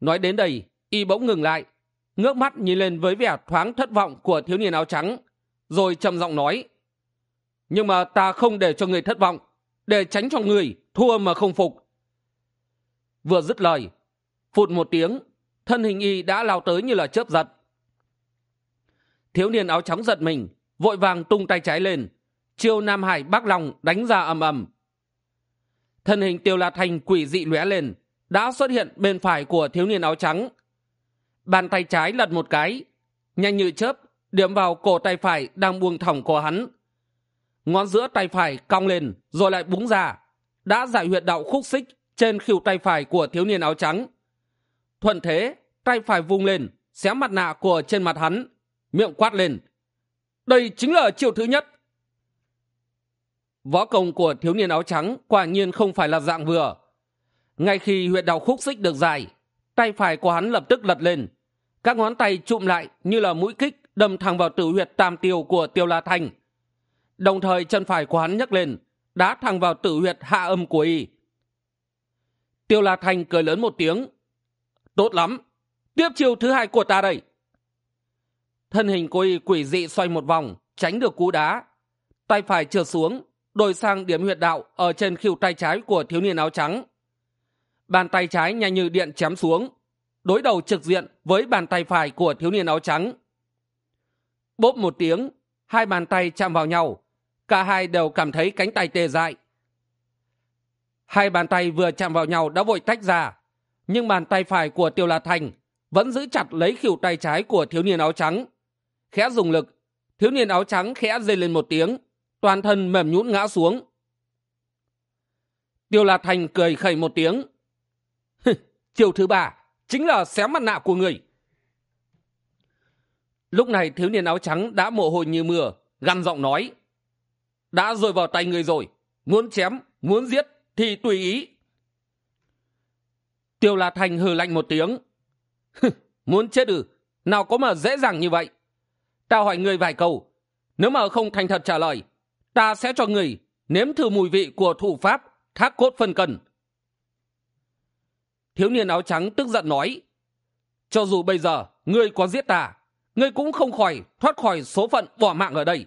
nói đến đây, y bỗng ngừng lại, ngước mắt nhìn lên với vẻ thoáng thất vọng của thiếu niên áo trắng, rồi trầm giọng nói, nhưng mà ta không để cho người thất vọng, để tránh cho người thua mà không phục. Vừa dứt lời, phụt một tiếng, thân hình y đã lao tới như là chớp giật thiếu niên áo trắng giật mình, vội vàng tung tay trái lên. Chiêu nam hải bắc long đánh ra ầm ầm. Thân hình tiêu la thành quỷ dị lóe lên, đã xuất hiện bên phải của thiếu niên áo trắng. Bàn tay trái lật một cái, nhanh như chớp, điểm vào cổ tay phải đang buông thỏng của hắn. Ngón giữa tay phải cong lên, rồi lại búng ra. Đã giải huyệt đạo khúc xích trên khỉu tay phải của thiếu niên áo trắng. Thuận thế, tay phải vung lên, xé mặt nạ của trên mặt hắn miệng quát lên. Đây chính là chiêu thứ nhất. Võ công của thiếu niên áo trắng quả nhiên không phải là dạng vừa. Ngay khi huyệt đào khúc xích được giải, tay phải của hắn lập tức lật lên. Các ngón tay chụm lại như là mũi kích đâm thẳng vào tử huyệt tam tiêu của tiêu la thanh đồng thời chân phải của hắn nhấc lên, đá thẳng vào tử huyệt hạ âm của y. Tiêu la thanh cười lớn một tiếng. Tốt lắm. Tiếp chiêu thứ hai của ta đây thân hình của y quỷ dị xoay một vòng, tránh được cú đá. Tay phải trượt xuống, đổi sang điểm huyệt đạo ở trên khỉu tay trái của thiếu niên áo trắng. Bàn tay trái nhanh như điện chém xuống, đối đầu trực diện với bàn tay phải của thiếu niên áo trắng. Bốp một tiếng, hai bàn tay chạm vào nhau, cả hai đều cảm thấy cánh tay tê dại. Hai bàn tay vừa chạm vào nhau đã vội tách ra, nhưng bàn tay phải của tiêu la thành vẫn giữ chặt lấy khỉu tay trái của thiếu niên áo trắng khẽ dùng lực. Thiếu niên áo trắng khẽ dây lên một tiếng, toàn thân mềm nhũn ngã xuống. Tiêu la thành cười khẩy một tiếng. Chiều thứ ba, chính là xé mặt nạ của người. Lúc này thiếu niên áo trắng đã mồ hôi như mưa, gằn giọng nói. Đã rơi vào tay người rồi, muốn chém, muốn giết thì tùy ý. Tiêu la thành hừ lạnh một tiếng. Muốn chết ư, nào có mà dễ dàng như vậy ta hỏi người vài câu. Nếu mà không thành thật trả lời, ta sẽ cho người nếm thử mùi vị của thủ pháp thác cốt phân cần thiếu niên áo trắng tức giận nói, cho dù bây giờ ngươi có giết ta, ngươi cũng không khỏi thoát khỏi số phận bỏ mạng ở đây.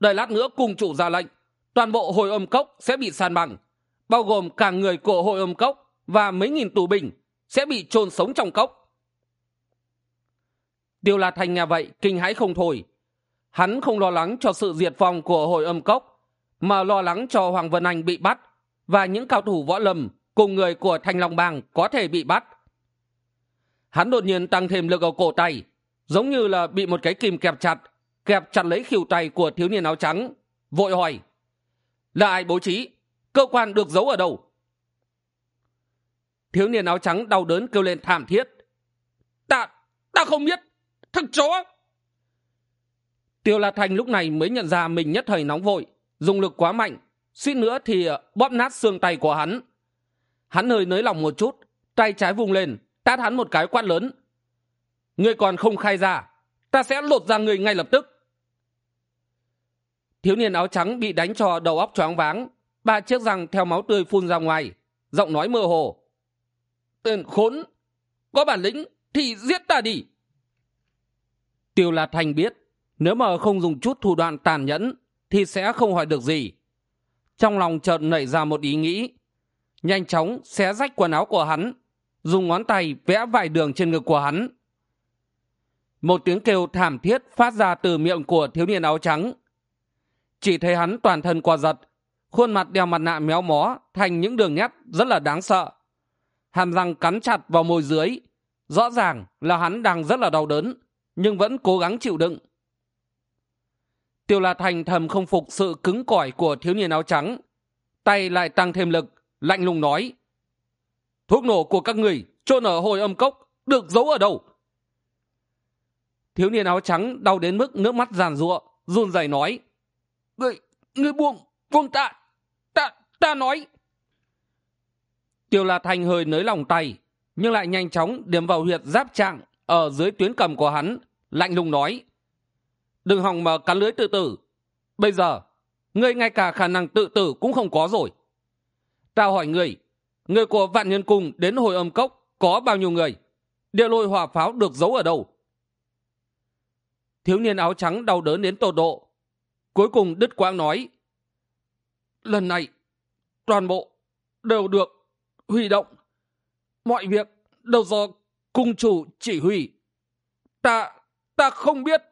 Đợi lát nữa cùng chủ ra lệnh, toàn bộ hội âm cốc sẽ bị san bằng, bao gồm cả người của hội âm cốc và mấy nghìn tù binh sẽ bị chôn sống trong cốc tiêu la thành nghe vậy, kinh hãi không thôi. Hắn không lo lắng cho sự diệt vong của hội âm cốc, mà lo lắng cho hoàng vân anh bị bắt và những cao thủ võ lâm cùng người của thanh long bang có thể bị bắt. Hắn đột nhiên tăng thêm lực ở cổ tay, giống như là bị một cái kìm kẹp chặt kẹp chặt lấy khỉu tay của thiếu niên áo trắng, vội hỏi, là ai bố trí? Cơ quan được giấu ở đâu? Thiếu niên áo trắng đau đớn kêu lên thảm thiết, ta ta không biết thằng chó tiêu la thành lúc này mới nhận ra mình nhất thời nóng vội, dùng lực quá mạnh. Suýt nữa thì ờ, bóp nát xương tay của hắn. Hắn hơi nới lòng một chút, tay trái vùng lên, tát hắn một cái quát lớn. Ngươi còn không khai ra, ta sẽ lột ra ngươi ngay lập tức. Thiếu niên áo trắng bị đánh cho đầu óc choáng váng. Ba chiếc răng theo máu tươi phun ra ngoài, giọng nói mơ hồ. Tên khốn, có bản lĩnh thì giết ta đi tiêu la thành biết, nếu mà không dùng chút thủ đoạn tàn nhẫn, thì sẽ không hỏi được gì. Trong lòng chợt nảy ra một ý nghĩ. Nhanh chóng xé rách quần áo của hắn, dùng ngón tay vẽ vài đường trên ngực của hắn. Một tiếng kêu thảm thiết phát ra từ miệng của thiếu niên áo trắng. Chỉ thấy hắn toàn thân qua giật, khuôn mặt đeo mặt nạ méo mó thành những đường nét rất là đáng sợ. Hàm răng cắn chặt vào môi dưới, rõ ràng là hắn đang rất là đau đớn nhưng vẫn cố gắng chịu đựng. Tiêu la thành thầm không phục sự cứng cỏi của thiếu niên áo trắng, tay lại tăng thêm lực, lạnh lùng nói, thuốc nổ của các người trôn ở hồi âm cốc được giấu ở đâu? Thiếu niên áo trắng đau đến mức nước mắt giàn giụa, run rẩy nói, người người buông buông ta ta ta nói. Tiêu la thanh hơi nới lòng tay, nhưng lại nhanh chóng điểm vào huyệt giáp trạng ở dưới tuyến cầm của hắn, lạnh lùng nói, đừng hòng mà cắn lưới tự tử. Bây giờ, ngươi ngay cả khả năng tự tử cũng không có rồi. Ta hỏi người người của vạn nhân cung đến hồi âm cốc có bao nhiêu người? Địa lôi hỏa pháo được giấu ở đâu? Thiếu niên áo trắng đau đớn đến tột độ, cuối cùng đứt quãng nói, lần này, toàn bộ đều được huy động. Mọi việc đều do cung chủ chỉ huy. Ta ta không biết.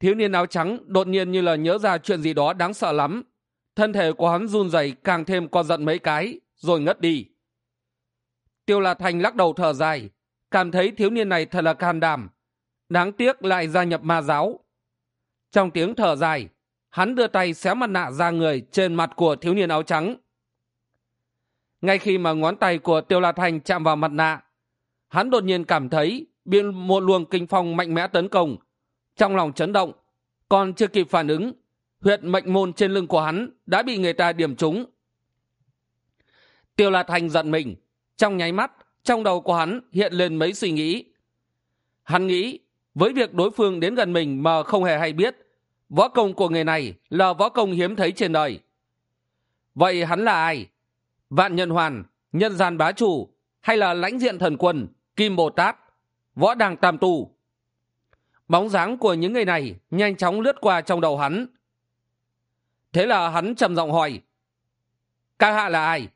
Thiếu niên áo trắng đột nhiên như là nhớ ra chuyện gì đó đáng sợ lắm. Thân thể của hắn run rẩy càng thêm co giận mấy cái, rồi ngất đi. Tiêu la thành lắc đầu thở dài, cảm thấy thiếu niên này thật là can đảm. Đáng tiếc lại gia nhập ma giáo. Trong tiếng thở dài, hắn đưa tay xé mặt nạ ra người trên mặt của thiếu niên áo trắng ngay khi mà ngón tay của tiêu la thành chạm vào mặt nạ, hắn đột nhiên cảm thấy bị một luồng kinh phong mạnh mẽ tấn công. Trong lòng chấn động, còn chưa kịp phản ứng, huyệt mệnh môn trên lưng của hắn đã bị người ta điểm trúng. Tiêu la thành giận mình, trong nháy mắt, trong đầu của hắn hiện lên mấy suy nghĩ. Hắn nghĩ, với việc đối phương đến gần mình mà không hề hay biết, võ công của người này là võ công hiếm thấy trên đời. Vậy hắn là ai? Vạn nhân hoàn, nhân gian bá chủ, hay là lãnh diện thần quân, kim bồ tát, võ đàng tam tu. Bóng dáng của những người này nhanh chóng lướt qua trong đầu hắn. Thế là hắn trầm giọng hỏi, ca hạ là ai?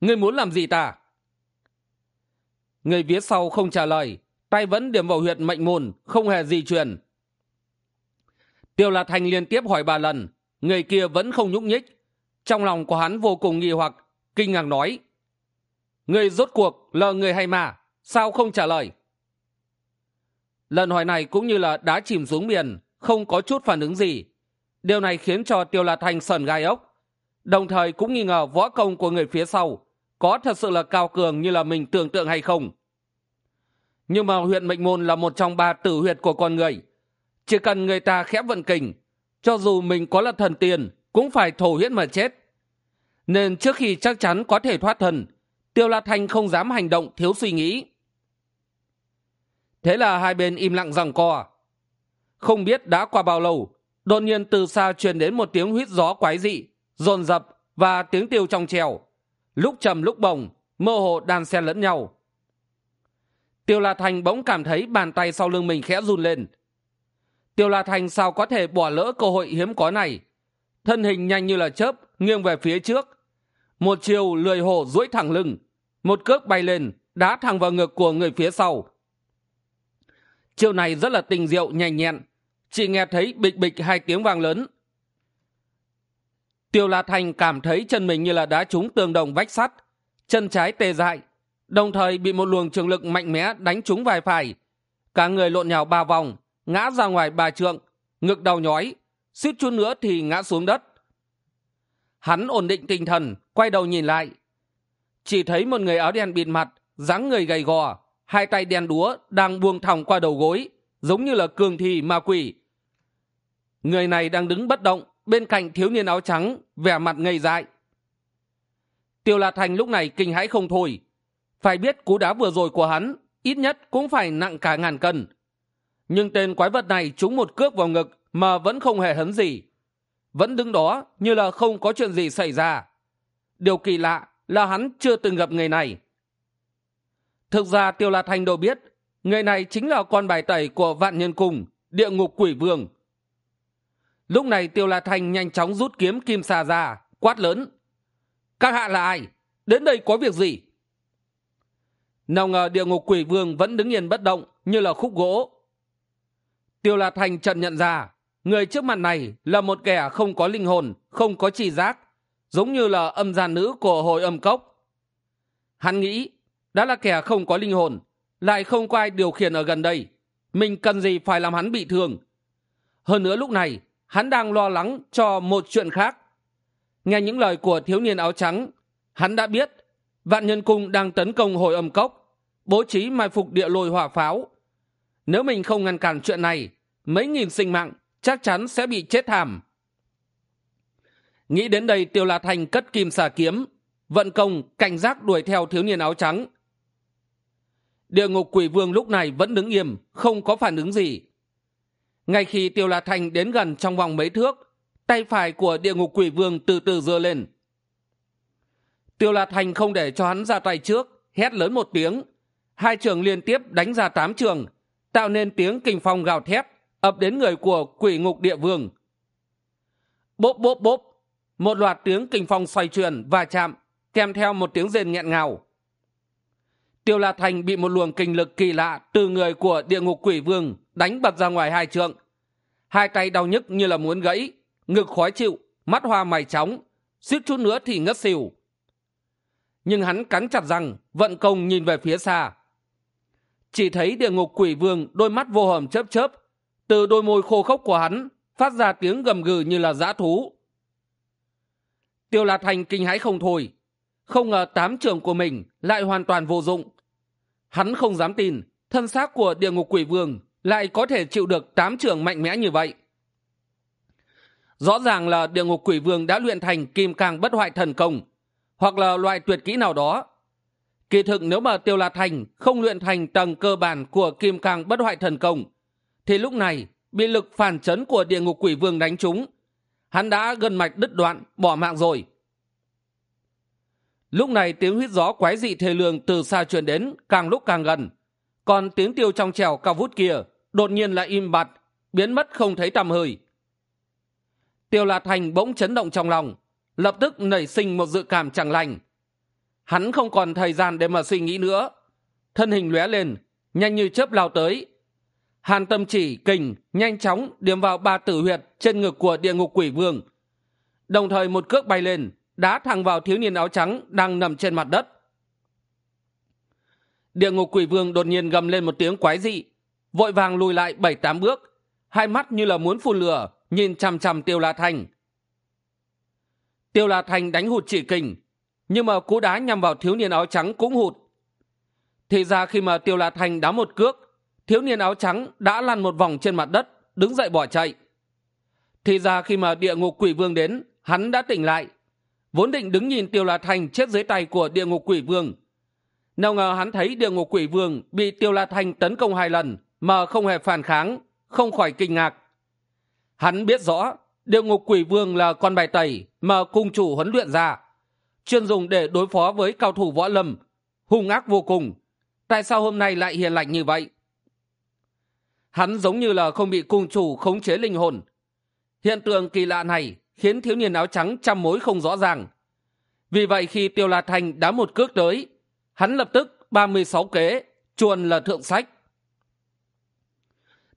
Ngươi muốn làm gì ta? Người phía sau không trả lời, tay vẫn điểm vào huyệt mệnh môn, không hề di chuyển. Tiêu la thành liên tiếp hỏi ba lần, người kia vẫn không nhúc nhích. Trong lòng của hắn vô cùng nghi hoặc kinh ngạc nói, người rốt cuộc là người hay mà sao không trả lời? Lần hỏi này cũng như là đá chìm xuống biển, không có chút phản ứng gì. Điều này khiến cho tiêu la thành sờn gai ốc, đồng thời cũng nghi ngờ võ công của người phía sau có thật sự là cao cường như là mình tưởng tượng hay không. Nhưng mà huyện mệnh môn là một trong ba tử huyệt của con người. Chỉ cần người ta khẽ vận kình, cho dù mình có là thần tiền cũng phải thổ huyết mà chết nên trước khi chắc chắn có thể thoát thân, tiêu la thanh không dám hành động thiếu suy nghĩ. Thế là hai bên im lặng rằng co. Không biết đã qua bao lâu đột nhiên từ xa truyền đến một tiếng huýt gió quái dị dồn dập và tiếng tiêu trong trèo. Lúc trầm lúc bồng mơ hồ đan xen lẫn nhau. Tiêu la thành bỗng cảm thấy bàn tay sau lưng mình khẽ run lên. Tiêu la thành sao có thể bỏ lỡ cơ hội hiếm có này? Thân hình nhanh như là chớp, nghiêng về phía trước. Một chiều lười hổ duỗi thẳng lưng, một cước bay lên, đá thẳng vào ngực của người phía sau. Chiều này rất là tình diệu, nhanh nhẹn. Chỉ nghe thấy bịch bịch hai tiếng vang lớn. Tiêu la thành cảm thấy chân mình như là đá trúng tường đồng vách sắt, chân trái tê dại, đồng thời bị một luồng trường lực mạnh mẽ đánh trúng vai phải. Cả người lộn nhào ba vòng, ngã ra ngoài ba trượng, ngực đau nhói suýt chút nữa thì ngã xuống đất. Hắn ổn định tinh thần, quay đầu nhìn lại. Chỉ thấy một người áo đen bịt mặt, dáng người gầy gò, hai tay đen đúa đang buông thòng qua đầu gối, giống như là cường thi, ma quỷ. Người này đang đứng bất động, bên cạnh thiếu niên áo trắng, vẻ mặt ngây dại. Tiêu la thành lúc này kinh hãi không thôi. Phải biết cú đá vừa rồi của hắn, ít nhất cũng phải nặng cả ngàn cân. Nhưng tên quái vật này trúng một cước vào ngực mà vẫn không hề hấn gì. Vẫn đứng đó như là không có chuyện gì xảy ra. Điều kỳ lạ là hắn chưa từng gặp người này. Thực ra tiêu la thanh đâu biết, người này chính là con bài tẩy của vạn nhân cung, địa ngục quỷ vương. Lúc này tiêu la thanh nhanh chóng rút kiếm kim xà ra, quát lớn. Các hạ là ai? Đến đây có việc gì? Nào ngờ địa ngục quỷ vương vẫn đứng yên bất động như là khúc gỗ. Tiêu la thanh trận nhận ra người trước mặt này là một kẻ không có linh hồn, không có tri giác, giống như là âm gian nữ của hồi âm cốc. Hắn nghĩ, đã là kẻ không có linh hồn, lại không có ai điều khiển ở gần đây. Mình cần gì phải làm hắn bị thương? Hơn nữa lúc này, hắn đang lo lắng cho một chuyện khác. Nghe những lời của thiếu niên áo trắng, hắn đã biết vạn nhân cung đang tấn công hồi âm cốc, bố trí mai phục địa lôi hỏa pháo. Nếu mình không ngăn cản chuyện này, mấy nghìn sinh mạng chắc chắn sẽ bị chết thảm. Nghĩ đến đây tiêu la thành cất kim xà kiếm, vận công, cảnh giác đuổi theo thiếu niên áo trắng. Địa ngục quỷ vương lúc này vẫn đứng im, không có phản ứng gì. Ngay khi tiêu la thành đến gần trong vòng mấy thước, tay phải của địa ngục quỷ vương từ từ giơ lên. Tiêu la thành không để cho hắn ra tay trước, hét lớn một tiếng. Hai trường liên tiếp đánh ra tám trường, tạo nên tiếng kinh phong gào thét ập đến người của quỷ ngục địa vương. Bốp bốp bốp, một loạt tiếng kinh phong xoay chuyển và chạm, kèm theo một tiếng rền nghẹn ngào. Tiêu la thành bị một luồng kinh lực kỳ lạ từ người của địa ngục quỷ vương đánh bật ra ngoài hai trượng. Hai tay đau nhức như là muốn gãy, ngực khó chịu, mắt hoa mày chóng, suýt chút nữa thì ngất xỉu. Nhưng hắn cắn chặt răng, vận công nhìn về phía xa. Chỉ thấy địa ngục quỷ vương đôi mắt vô hầm chớp chớp từ đôi môi khô khốc của hắn, phát ra tiếng gầm gừ như là dã thú. Tiêu la thành kinh hãi không thôi. Không ngờ tám trường của mình lại hoàn toàn vô dụng. Hắn không dám tin, thân xác của địa ngục quỷ vương lại có thể chịu được tám trường mạnh mẽ như vậy. Rõ ràng là địa ngục quỷ vương đã luyện thành kim càng bất hoại thần công, hoặc là loại tuyệt kỹ nào đó. Kỳ thực nếu mà tiêu la thành không luyện thành tầng cơ bản của kim càng bất hoại thần công thì lúc này bị lực phản chấn của địa ngục quỷ vương đánh trúng. Hắn đã gần mạch đứt đoạn, bỏ mạng rồi. Lúc này tiếng huýt gió quái dị thê lương từ xa truyền đến, càng lúc càng gần. Còn tiếng tiêu trong trèo cao vút kia đột nhiên lại im bặt, biến mất không thấy tầm hơi. Tiêu lạt thành bỗng chấn động trong lòng, lập tức nảy sinh một dự cảm chẳng lành. Hắn không còn thời gian để mà suy nghĩ nữa. Thân hình lóe lên, nhanh như chớp lao tới hàn tâm chỉ kình, nhanh chóng điểm vào ba tử huyệt trên ngực của địa ngục quỷ vương. Đồng thời một cước bay lên, đá thẳng vào thiếu niên áo trắng đang nằm trên mặt đất. Địa ngục quỷ vương đột nhiên gầm lên một tiếng quái dị, vội vàng lùi lại bảy tám bước. Hai mắt như là muốn phun lửa, nhìn chằm chằm tiêu la thành. Tiêu la thành đánh hụt chỉ kình, nhưng mà cú đá nhằm vào thiếu niên áo trắng cũng hụt. Thì ra khi mà tiêu la thành đá một cước thiếu niên áo trắng đã lăn một vòng trên mặt đất, đứng dậy bỏ chạy. Thì ra khi mà địa ngục quỷ vương đến, hắn đã tỉnh lại. Vốn định đứng nhìn tiêu la thành chết dưới tay của địa ngục quỷ vương. Nào ngờ hắn thấy địa ngục quỷ vương bị tiêu la thành tấn công hai lần mà không hề phản kháng, không khỏi kinh ngạc. Hắn biết rõ địa ngục quỷ vương là con bài tẩy mà cung chủ huấn luyện ra, chuyên dùng để đối phó với cao thủ võ lâm, hung ác vô cùng. Tại sao hôm nay lại hiền lành như vậy? Hắn giống như là không bị cung chủ khống chế linh hồn. Hiện tượng kỳ lạ này khiến thiếu niên áo trắng trăm mối không rõ ràng. Vì vậy khi tiêu la thành đá một cước tới, hắn lập tức ba mươi sáu kế, chuồn là thượng sách.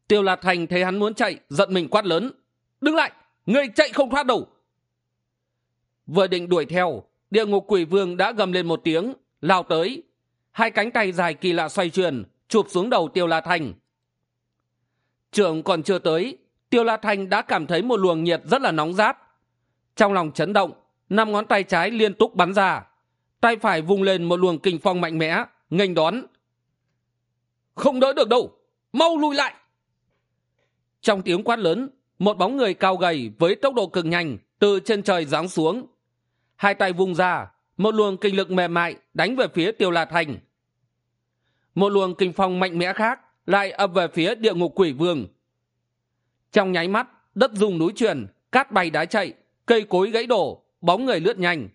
Tiêu la thành thấy hắn muốn chạy, giận mình quát lớn, đứng lại, người chạy không thoát đâu. Vừa định đuổi theo, địa ngục quỷ vương đã gầm lên một tiếng, lao tới. Hai cánh tay dài kỳ lạ xoay chuyển chụp xuống đầu tiêu la thành trưởng còn chưa tới, tiêu la thành đã cảm thấy một luồng nhiệt rất là nóng rát. Trong lòng chấn động, năm ngón tay trái liên tục bắn ra. Tay phải vung lên một luồng kinh phong mạnh mẽ, nghênh đón. Không đỡ được đâu, mau lui lại. Trong tiếng quát lớn, một bóng người cao gầy với tốc độ cực nhanh từ trên trời giáng xuống. Hai tay vung ra, một luồng kinh lực mềm mại đánh về phía tiêu la thành. Một luồng kinh phong mạnh mẽ khác lại ập về phía địa ngục quỷ vương. Trong nháy mắt, đất dùng núi truyền cát bay đá chạy, cây cối gãy đổ, bóng người lướt nhanh.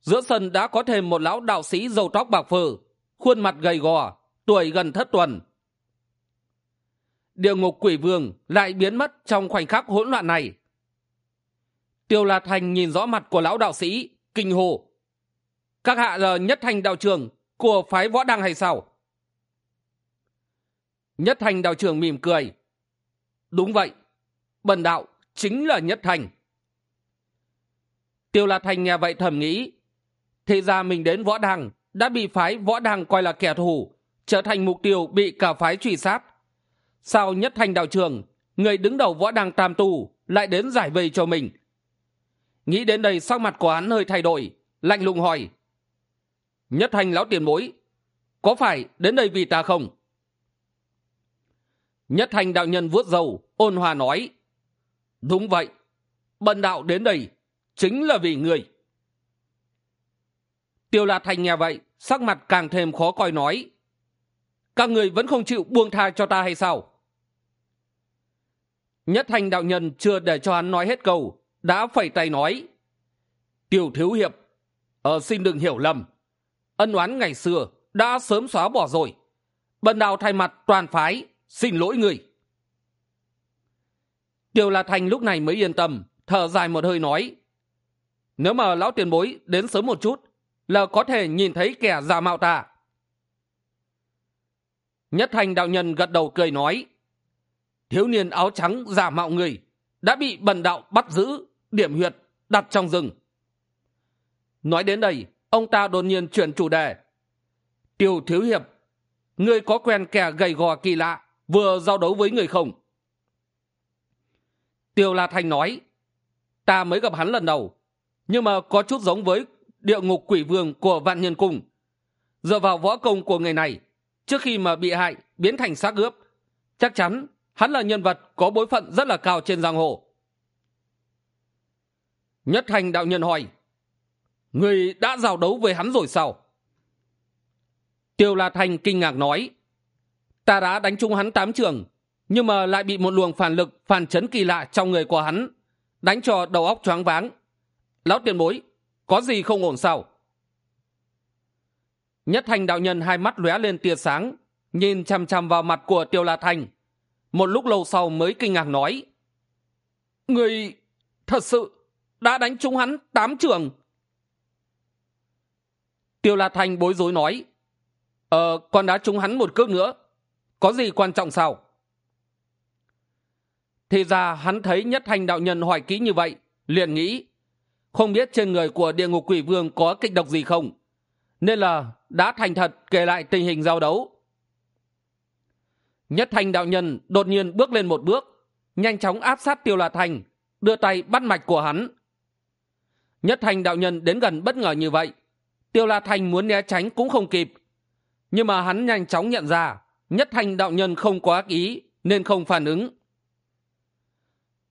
Giữa sân đã có thêm một lão đạo sĩ dầu tóc bạc phơ, khuôn mặt gầy gò, tuổi gần thất tuần. Địa ngục quỷ vương lại biến mất trong khoảnh khắc hỗn loạn này. Tiêu la thành nhìn rõ mặt của lão đạo sĩ, kinh hồ các hạ là nhất thành đạo trường của phái võ đăng hay sao? Nhất thành đạo trưởng mỉm cười. Đúng vậy, bần đạo chính là nhất thành tiêu la thành nghe vậy thầm nghĩ, thế ra mình đến võ đằng, đã bị phái võ đằng coi là kẻ thù, trở thành mục tiêu bị cả phái truy sát. Sao nhất thành đạo trường người đứng đầu võ đằng tam tù lại đến giải vây cho mình? Nghĩ đến đây sắc mặt của hắn hơi thay đổi, lạnh lùng hỏi. Nhất thành lão tiền bối, có phải đến đây vì ta không? Nhất thành đạo nhân vuốt dầu ôn hòa nói, đúng vậy, bần đạo đến đây chính là vì người tiêu la thành nghe vậy, sắc mặt càng thêm khó coi nói, các người vẫn không chịu buông tha cho ta hay sao? Nhất thành đạo nhân chưa để cho hắn nói hết câu, đã phẩy tay nói tiêu thiếu hiệp ở xin đừng hiểu lầm. Ân oán ngày xưa đã sớm xóa bỏ rồi. Bần đạo thay mặt toàn phái xin lỗi người tiêu la thành lúc này mới yên tâm, thở dài một hơi nói, nếu mà lão tiền bối đến sớm một chút là có thể nhìn thấy kẻ giả mạo ta. Nhất thành đạo nhân gật đầu cười nói, thiếu niên áo trắng giả mạo người đã bị bần đạo bắt giữ, điểm huyệt đặt trong rừng. Nói đến đây, ông ta đột nhiên chuyển chủ đề. Tiêu thiếu hiệp, ngươi có quen kẻ gầy gò kỳ lạ vừa giao đấu với người không? Tiêu la thanh nói, ta mới gặp hắn lần đầu, nhưng mà có chút giống với địa ngục quỷ vương của vạn nhân cung. Dựa vào võ công của người này, trước khi mà bị hại biến thành xác ướp, chắc chắn hắn là nhân vật có bối phận rất là cao trên giang hồ. Nhất thành đạo nhân hỏi, người đã giao đấu với hắn rồi sao? Tiêu la thanh kinh ngạc nói ta đã đánh trúng hắn tám trường, nhưng mà lại bị một luồng phản lực, phản chấn kỳ lạ trong người của hắn, đánh cho đầu óc choáng váng. Lão tiền bối, có gì không ổn sao? Nhất thành đạo nhân hai mắt lóe lên tia sáng, nhìn chằm chằm vào mặt của tiêu la thành. Một lúc lâu sau mới kinh ngạc nói, người thật sự đã đánh trúng hắn tám trường? Tiêu la thành bối rối nói ờ con đã trúng hắn một cước nữa có gì quan trọng sao? Thì ra hắn thấy nhất hành đạo nhân hỏi kỹ như vậy, liền nghĩ, không biết trên người của địa ngục quỷ vương có kịch độc gì không? Nên là đã thành thật kể lại tình hình giao đấu. Nhất thành đạo nhân đột nhiên bước lên một bước, nhanh chóng áp sát tiêu la thành đưa tay bắt mạch của hắn. Nhất thành đạo nhân đến gần bất ngờ như vậy, tiêu la thành muốn né tránh cũng không kịp, nhưng mà hắn nhanh chóng nhận ra nhất Thanh đạo nhân không có ác ý nên không phản ứng.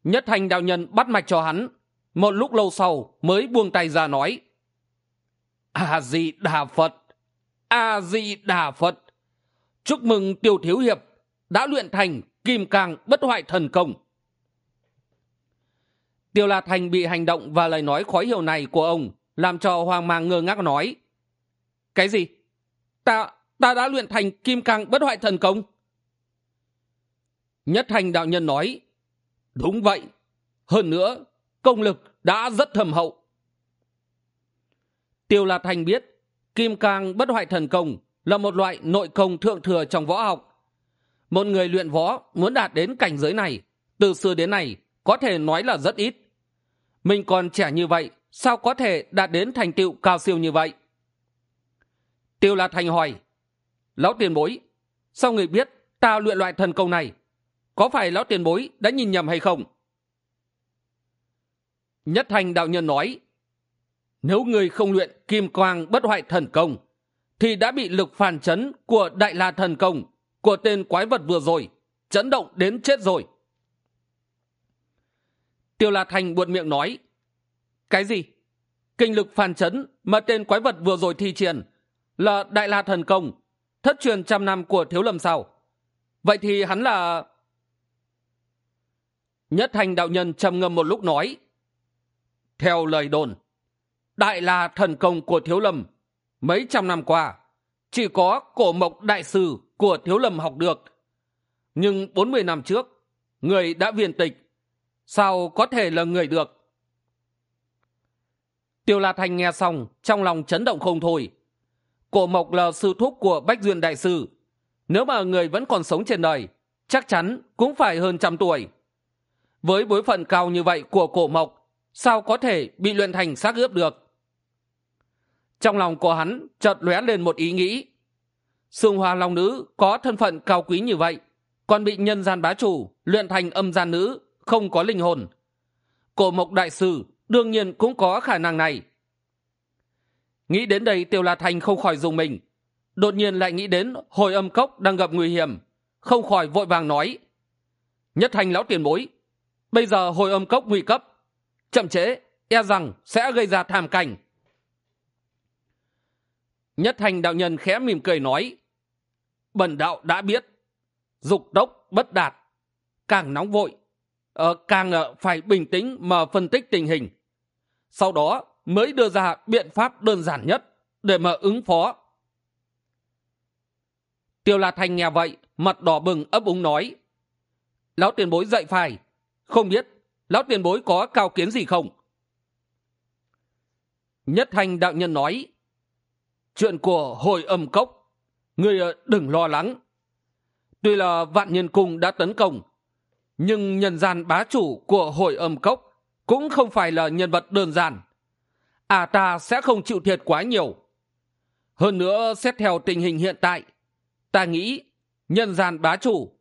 Nhất Thanh đạo nhân bắt mạch cho hắn. Một lúc lâu sau mới buông tay ra nói, a di đà phật, a di đà phật, chúc mừng tiêu thiếu hiệp đã luyện thành kim càng bất hoại thần công. Tiêu la thành bị hành động và lời nói khó hiểu này của ông làm cho hoang mang ngơ ngác nói, cái gì? Ta ta đã luyện thành kim cang bất hoại thần công. Nhất thành đạo nhân nói, đúng vậy, hơn nữa, công lực đã rất thầm hậu. Tiêu la thành biết, kim cang bất hoại thần công là một loại nội công thượng thừa trong võ học. Một người luyện võ muốn đạt đến cảnh giới này, từ xưa đến nay có thể nói là rất ít. Mình còn trẻ như vậy, sao có thể đạt đến thành tựu cao siêu như vậy? Tiêu la thành hỏi lão tiền bối, sao người biết ta luyện loại thần công này? Có phải lão tiền bối đã nhìn nhầm hay không? Nhất thành đạo nhân nói, nếu người không luyện kim quang bất hoại thần công, thì đã bị lực phản chấn của đại la thần công, của tên quái vật vừa rồi, chấn động đến chết rồi. Tiêu la thành buột miệng nói, cái gì? Kinh lực phản chấn mà tên quái vật vừa rồi thi triển là đại la thần công thất truyền trăm năm của thiếu lâm sao vậy thì hắn là nhất thành đạo nhân trầm ngâm một lúc nói, theo lời đồn, đại la thần công của thiếu lâm mấy trăm năm qua, chỉ có cổ mộc đại sư của thiếu lâm học được. Nhưng bốn mươi năm trước, người đã viên tịch, sao có thể là người được? Tiêu la thành nghe xong, trong lòng chấn động không thôi cổ mộc là sư thúc của bách duyên đại sư. Nếu mà người vẫn còn sống trên đời, chắc chắn cũng phải hơn trăm tuổi. Với bối phận cao như vậy của cổ mộc, sao có thể bị luyện thành xác ướp được? Trong lòng của hắn chợt lóe lên một ý nghĩ. Sương hoa long nữ có thân phận cao quý như vậy, còn bị nhân gian bá chủ luyện thành âm gian nữ, không có linh hồn. Cổ mộc đại sư đương nhiên cũng có khả năng này nghĩ đến đây tiêu la thành không khỏi dùng mình. Đột nhiên lại nghĩ đến hồi âm cốc đang gặp nguy hiểm không khỏi vội vàng nói nhất thành lão tiền bối bây giờ hồi âm cốc nguy cấp chậm chế, e rằng sẽ gây ra thảm cảnh. Nhất thành đạo nhân khẽ mỉm cười nói bần đạo đã biết dục tốc bất đạt càng nóng vội ờ, càng ờ, phải bình tĩnh mà phân tích tình hình. Sau đó mới đưa ra biện pháp đơn giản nhất để mà ứng phó. Tiêu la thành nghe vậy, mặt đỏ bừng, ấp úng nói, lão tiền bối dậy phải, không biết lão tiền bối có cao kiến gì không? Nhất Thanh đạo nhân nói, chuyện của hồi âm cốc người ờ, đừng lo lắng. Tuy là vạn nhân cung đã tấn công, nhưng nhân gian bá chủ của hội âm cốc cũng không phải là nhân vật đơn giản à ta sẽ không chịu thiệt quá nhiều. Hơn nữa, xét theo tình hình hiện tại, ta nghĩ nhân gian bá chủ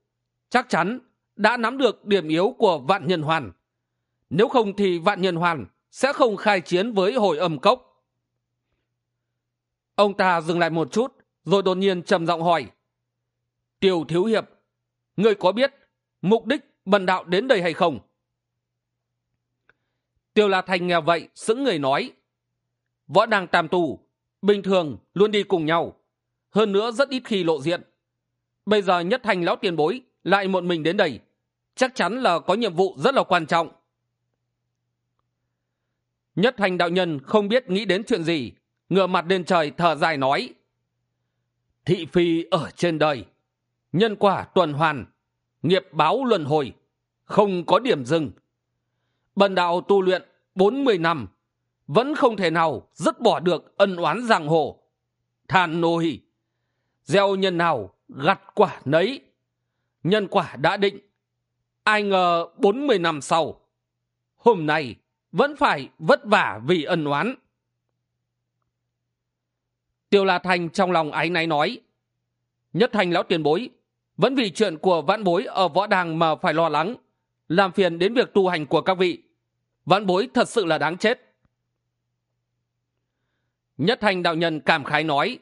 chắc chắn đã nắm được điểm yếu của vạn nhân hoàn. Nếu không thì vạn nhân hoàn sẽ không khai chiến với hồi âm cốc. Ông ta dừng lại một chút, rồi đột nhiên trầm giọng hỏi tiêu thiếu hiệp, ngươi có biết mục đích bần đạo đến đây hay không? Tiêu la thành nghe vậy, sững người nói võ đang tam tù bình thường luôn đi cùng nhau. Hơn nữa rất ít khi lộ diện. Bây giờ nhất thành lão tiền bối lại một mình đến đây. Chắc chắn là có nhiệm vụ rất là quan trọng. Nhất thành đạo nhân không biết nghĩ đến chuyện gì, ngửa mặt lên trời thở dài nói. Thị phi ở trên đời, nhân quả tuần hoàn, nghiệp báo luân hồi, không có điểm dừng. Bần đạo tu luyện bốn mươi năm vẫn không thể nào dứt bỏ được ân oán giang hồ. Than nôi gieo nhân nào gặt quả nấy, nhân quả đã định. Ai ngờ bốn mươi năm sau, hôm nay vẫn phải vất vả vì ân oán. Tiêu la thành trong lòng áy náy nói, nhất thành lão tiền bối, vẫn vì chuyện của vãn bối ở võ đàng mà phải lo lắng, làm phiền đến việc tu hành của các vị. Vãn bối thật sự là đáng chết nhất thành đạo nhân cảm khái nói,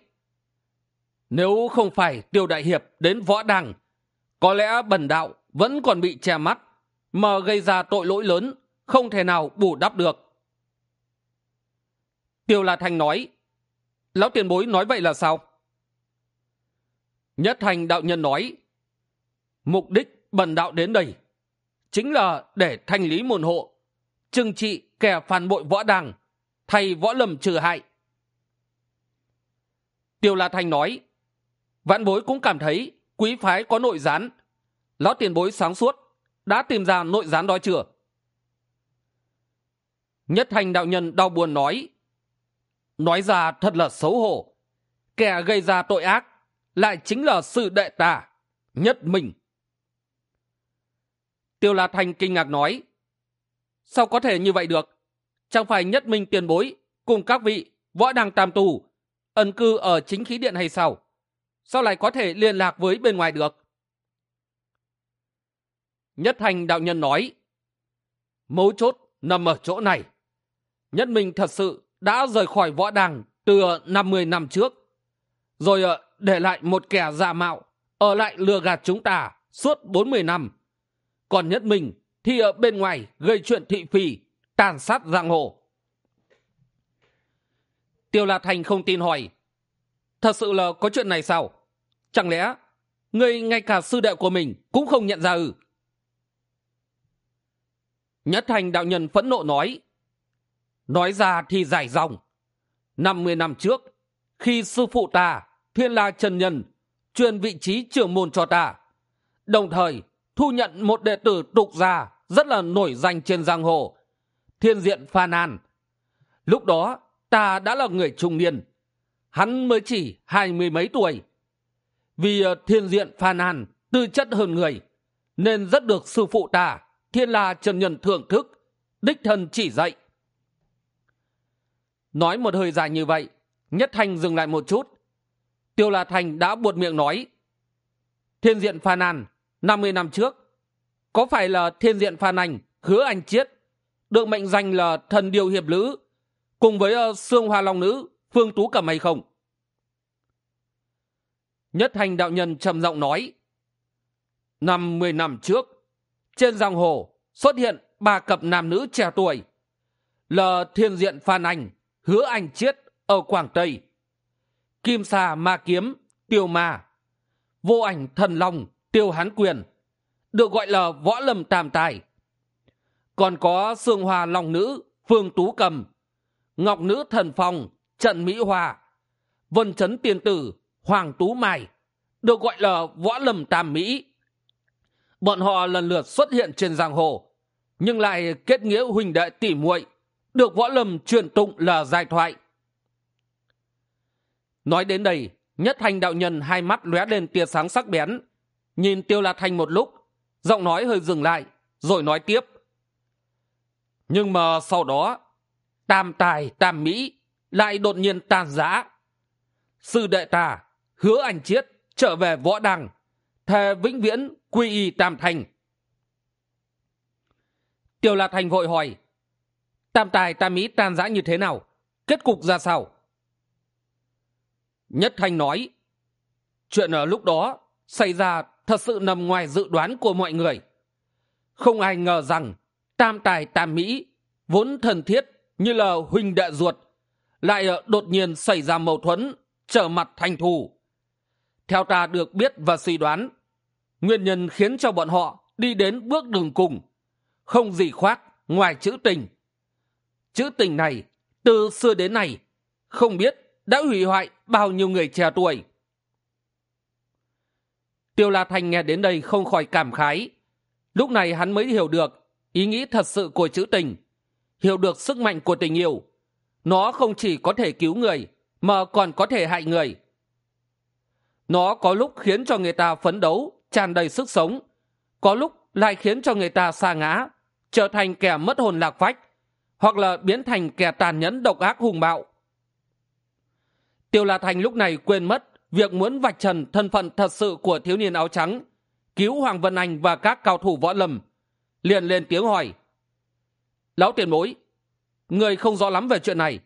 nếu không phải tiêu đại hiệp đến võ đàng có lẽ bần đạo vẫn còn bị che mắt mà gây ra tội lỗi lớn, không thể nào bù đắp được. Tiêu la thành nói, lão tiền bối nói vậy là sao? Nhất thành đạo nhân nói, mục đích bần đạo đến đây chính là để thanh lý môn hộ, trừng trị kẻ phản bội võ đàng thay võ lầm trừ hại tiêu la thanh nói vãn bối cũng cảm thấy quý phái có nội gián. Lão tiền bối sáng suốt, đã tìm ra nội gián đó chưa? Nhất thành đạo nhân đau buồn nói nói ra thật là xấu hổ. Kẻ gây ra tội ác lại chính là sự đệ ta, nhất mình tiêu la Thanh kinh ngạc nói, sao có thể như vậy được? Chẳng phải nhất minh tiền bối cùng các vị võ đăng tam tù ẩn cư ở chính khí điện hay sao? Sao lại có thể liên lạc với bên ngoài được? Nhất thành đạo nhân nói, mấu chốt nằm ở chỗ này. Nhất minh thật sự đã rời khỏi võ đàng từ năm mươi năm trước. Rồi ờ, để lại một kẻ giả mạo, ở lại lừa gạt chúng ta suốt bốn mươi năm. Còn nhất minh thì ở bên ngoài gây chuyện thị phi, tàn sát giang hồ tiêu la thành không tin hỏi. Thật sự là có chuyện này sao? Chẳng lẽ người ngay cả sư đệ của mình cũng không nhận ra ư? Nhất thành đạo nhân phẫn nộ nói. Nói ra thì dài dòng. Năm mươi năm trước, khi sư phụ ta, thiên la trần nhân, truyền vị trí trưởng môn cho ta, đồng thời thu nhận một đệ tử tục gia rất là nổi danh trên giang hồ, thiên diện phan an. Lúc đó ta đã là người trung niên. Hắn mới chỉ hai mươi mấy tuổi. Vì ờ, thiên diện phàn hàn tư chất hơn người, nên rất được sư phụ ta, thiên la trần nhân thưởng thức, đích thân chỉ dạy. Nói một hơi dài như vậy, nhất thành dừng lại một chút. Tiêu la thành đã buột miệng nói, thiên diện phàn hàn năm mươi năm trước, có phải là thiên diện phàn anh hứa anh chiết, được mệnh danh là thần điều hiệp lữ cùng với uh, sương hoa long nữ phương tú cầm hay không? Nhất hành đạo nhân trầm giọng nói năm mươi năm trước trên giang hồ xuất hiện ba cặp nam nữ trẻ tuổi. Là thiên diện phan anh hứa anh chiết ở quảng tây. Kim xà ma kiếm tiêu ma. Vô ảnh thần long tiêu hán quyền được gọi là võ lâm tam tài. Còn có sương hoa long nữ phương tú cầm ngọc nữ thần phong trận mỹ hòa vân chấn tiên tử, hoàng tú mai, được gọi là võ lâm tam mỹ. Bọn họ lần lượt xuất hiện trên giang hồ, nhưng lại kết nghĩa huỳnh đệ tỉ muội, được võ lâm truyền tụng là giai thoại. Nói đến đây, nhất thanh đạo nhân hai mắt lóe lên tia sáng sắc bén. Nhìn tiêu la thanh một lúc, giọng nói hơi dừng lại, rồi nói tiếp. Nhưng mà sau đó tam tài, tam mỹ, lại đột nhiên tàn giã sư đệ ta, hứa anh chiết, trở về võ đăng, thề vĩnh viễn quy y tam thành. Tiêu la thành vội hỏi, tam tài, tam mỹ tan giã như thế nào? Kết cục ra sao? Nhất thanh nói, chuyện ở lúc đó xảy ra thật sự nằm ngoài dự đoán của mọi người. Không ai ngờ rằng tam tài, tam mỹ vốn thân thiết như là huynh đệ ruột, lại ờ, đột nhiên xảy ra mâu thuẫn trở mặt thành thù. Theo ta được biết và suy đoán, nguyên nhân khiến cho bọn họ đi đến bước đường cùng không gì khoác ngoài chữ tình. Chữ tình này từ xưa đến nay không biết đã hủy hoại bao nhiêu người trẻ tuổi. Tiêu la thành nghe đến đây không khỏi cảm khái. Lúc này hắn mới hiểu được ý nghĩ thật sự của chữ tình hiểu được sức mạnh của tình yêu. Nó không chỉ có thể cứu người mà còn có thể hại người. Nó có lúc khiến cho người ta phấn đấu tràn đầy sức sống. Có lúc lại khiến cho người ta xa ngã trở thành kẻ mất hồn lạc vách, hoặc là biến thành kẻ tàn nhẫn độc ác hùng bạo. Tiêu la thành lúc này quên mất việc muốn vạch trần thân phận thật sự của thiếu niên áo trắng cứu hoàng vân anh và các cao thủ võ lâm liền lên tiếng hỏi lão tiền bối, người không rõ lắm về chuyện này.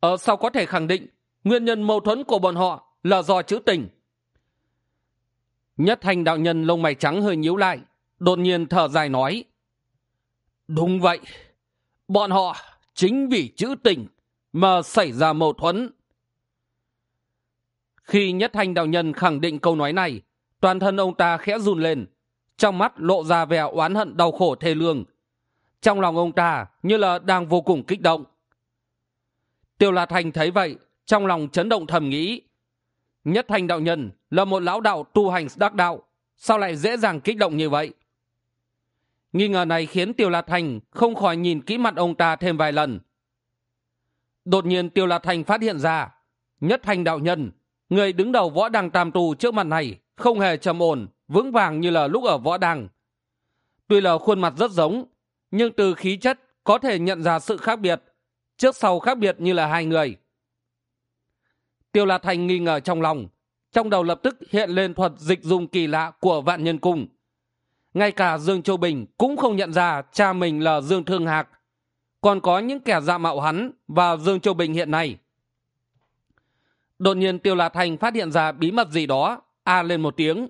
Ờ, Ở sau có thể khẳng định nguyên nhân mâu thuẫn của bọn họ là do chữ tình? Nhất thành đạo nhân lông mày trắng hơi nhíu lại, đột nhiên thở dài nói, đúng vậy, bọn họ chính vì chữ tình mà xảy ra mâu thuẫn. Khi nhất thành đạo nhân khẳng định câu nói này, toàn thân ông ta khẽ run lên, trong mắt lộ ra vẻ oán hận đau khổ thê lương trong lòng ông ta như là đang vô cùng kích động. Tiêu la thành thấy vậy, trong lòng chấn động thầm nghĩ. Nhất thành đạo nhân là một lão đạo tu hành đắc đạo, sao lại dễ dàng kích động như vậy? Nghi ngờ này khiến tiêu la thành không khỏi nhìn kỹ mặt ông ta thêm vài lần. Đột nhiên tiêu la thành phát hiện ra, nhất thành đạo nhân, người đứng đầu võ đăng tam tù trước mặt này, không hề trầm ổn, vững vàng như là lúc ở võ đăng. Tuy là khuôn mặt rất giống nhưng từ khí chất có thể nhận ra sự khác biệt, trước sau khác biệt như là hai người. Tiêu la thành nghi ngờ trong lòng, trong đầu lập tức hiện lên thuật dịch dùng kỳ lạ của vạn nhân cung. Ngay cả dương châu bình cũng không nhận ra cha mình là dương thương hạc, còn có những kẻ giả mạo hắn và dương châu bình hiện nay. Đột nhiên tiêu la thành phát hiện ra bí mật gì đó, a lên một tiếng,